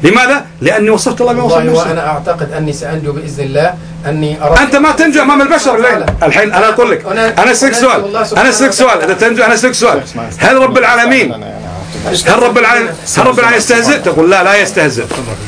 لماذا؟ لأني وصفت الله بما وصف والله نفسه وأنا أعتقد أني سأنجو بإذن الله أني أردت أنت ما تنجو أمام البشر الليل الحين أنا أقول لك أنا أسألك سؤال. أنا أسألك سؤال. إذا تنجو أنا أسألك سؤال. هل رب العالمين هل رب العالمين هل رب العالمين يستهزئ؟ تقول لا لا يستهزئ.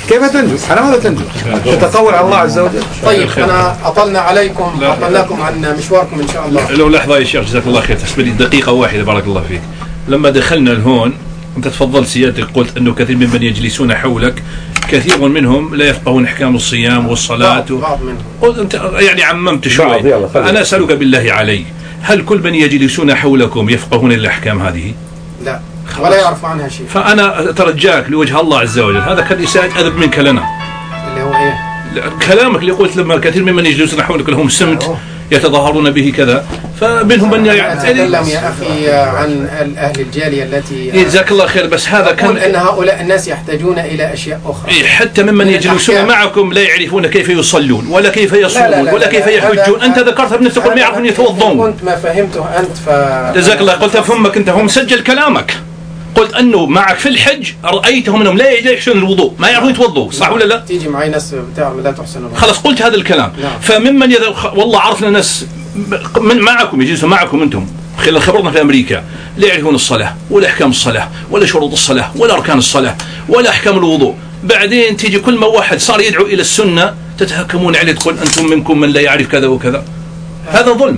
كيف تنجو؟ على ماذا تنجو؟ تتقول على الله عز وجل؟ طيب أنا أطلنا عليكم أطلناكم عن مشواركم إن شاء الله. لو لحظة يا شيخ جزاك الله خير. تسمح لي دقيقة واحدة بارك الله فيك. لما دخلنا لهون أنت تفضلت سيادتك قلت أنه كثير ممن يجلسون حولك كثير منهم لا يفقهون أحكام الصيام والصلاة. بعض, و... بعض منهم. قلت أنت يعني عممت شوي. أنا أسألك بالله علي هل كل من يجلسون حولكم يفقهون الأحكام هذه؟ لا. خلاص. ولا يعرف عنها شيء. فأنا أترجاك لوجه الله عز وجل. هذا كان إساءة أدب منك لنا. اللي هو إيه؟ كلامك اللي قلت لما كثير ممن يجلسون حولك لهم سمت يتظاهرون به كذا. فمنهم من أنا أتكلم يعني يا أخي عن ال- أهل الجالية التي جزاك الله خير بس هذا كان أن هؤلاء الناس يحتاجون إلى أشياء أخرى. إيه، حتى ممن من يجلسون. معكم لا يعرفون كيف يصلون ولا كيف يصومون لا، لا، لا، ولا كيف يحجون. أنت ذكرت ابن تقول ما يعرفون يتوضون كنت ما فهمته أنت ف جزاك الله قلت فهمك أنت هم سجل كلامك. قلت أنه معك في الحج رأيتهم أنهم لا يحسنون الوضوء ما يعرفون يتوضوا صح ولا لا؟ تيجي معي ناس بتعرف لا تحسن الوضوء. خلاص قلت هذا الكلام نعم. فممن يذ... خ- والله عرفنا ناس من معكم يجلسوا معكم أنتم خلال خبرنا في أمريكا لا يعرفون الصلاة ولا أحكام الصلاة ولا شروط الصلاة ولا أركان الصلاة ولا أحكام الوضوء بعدين تيجي كل ما واحد صار يدعو إلى السنة تتهكمون عليه تقول أنتم منكم من لا يعرف كذا وكذا هذا ظلم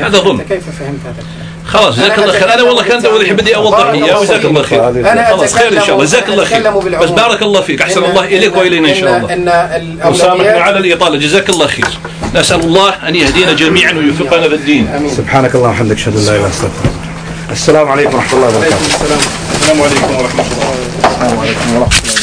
هذا ظلم. كيف فهمت هذا الكلام؟ خلاص جزاك الله خير. أنا والله كان ودي بدي اياه الله وجزاك الله خير. أنا خلاص خير إن شاء الله. جزاك الله خير. بس بارك الله فيك. أحسن الله إليك إن- وإلينا إن شاء الله. وسامحنا على الإطالة. جزاك الله خير. نسأل الله أن يهدينا جميعا ويوفقنا في الدين. سبحانك اللهم وبحمدك. أشهد أن لا إله إلا أنت. السلام عليكم ورحمة الله وبركاته. السلام. السلام عليكم ورحمة الله. السلام عليكم ورحمة الله.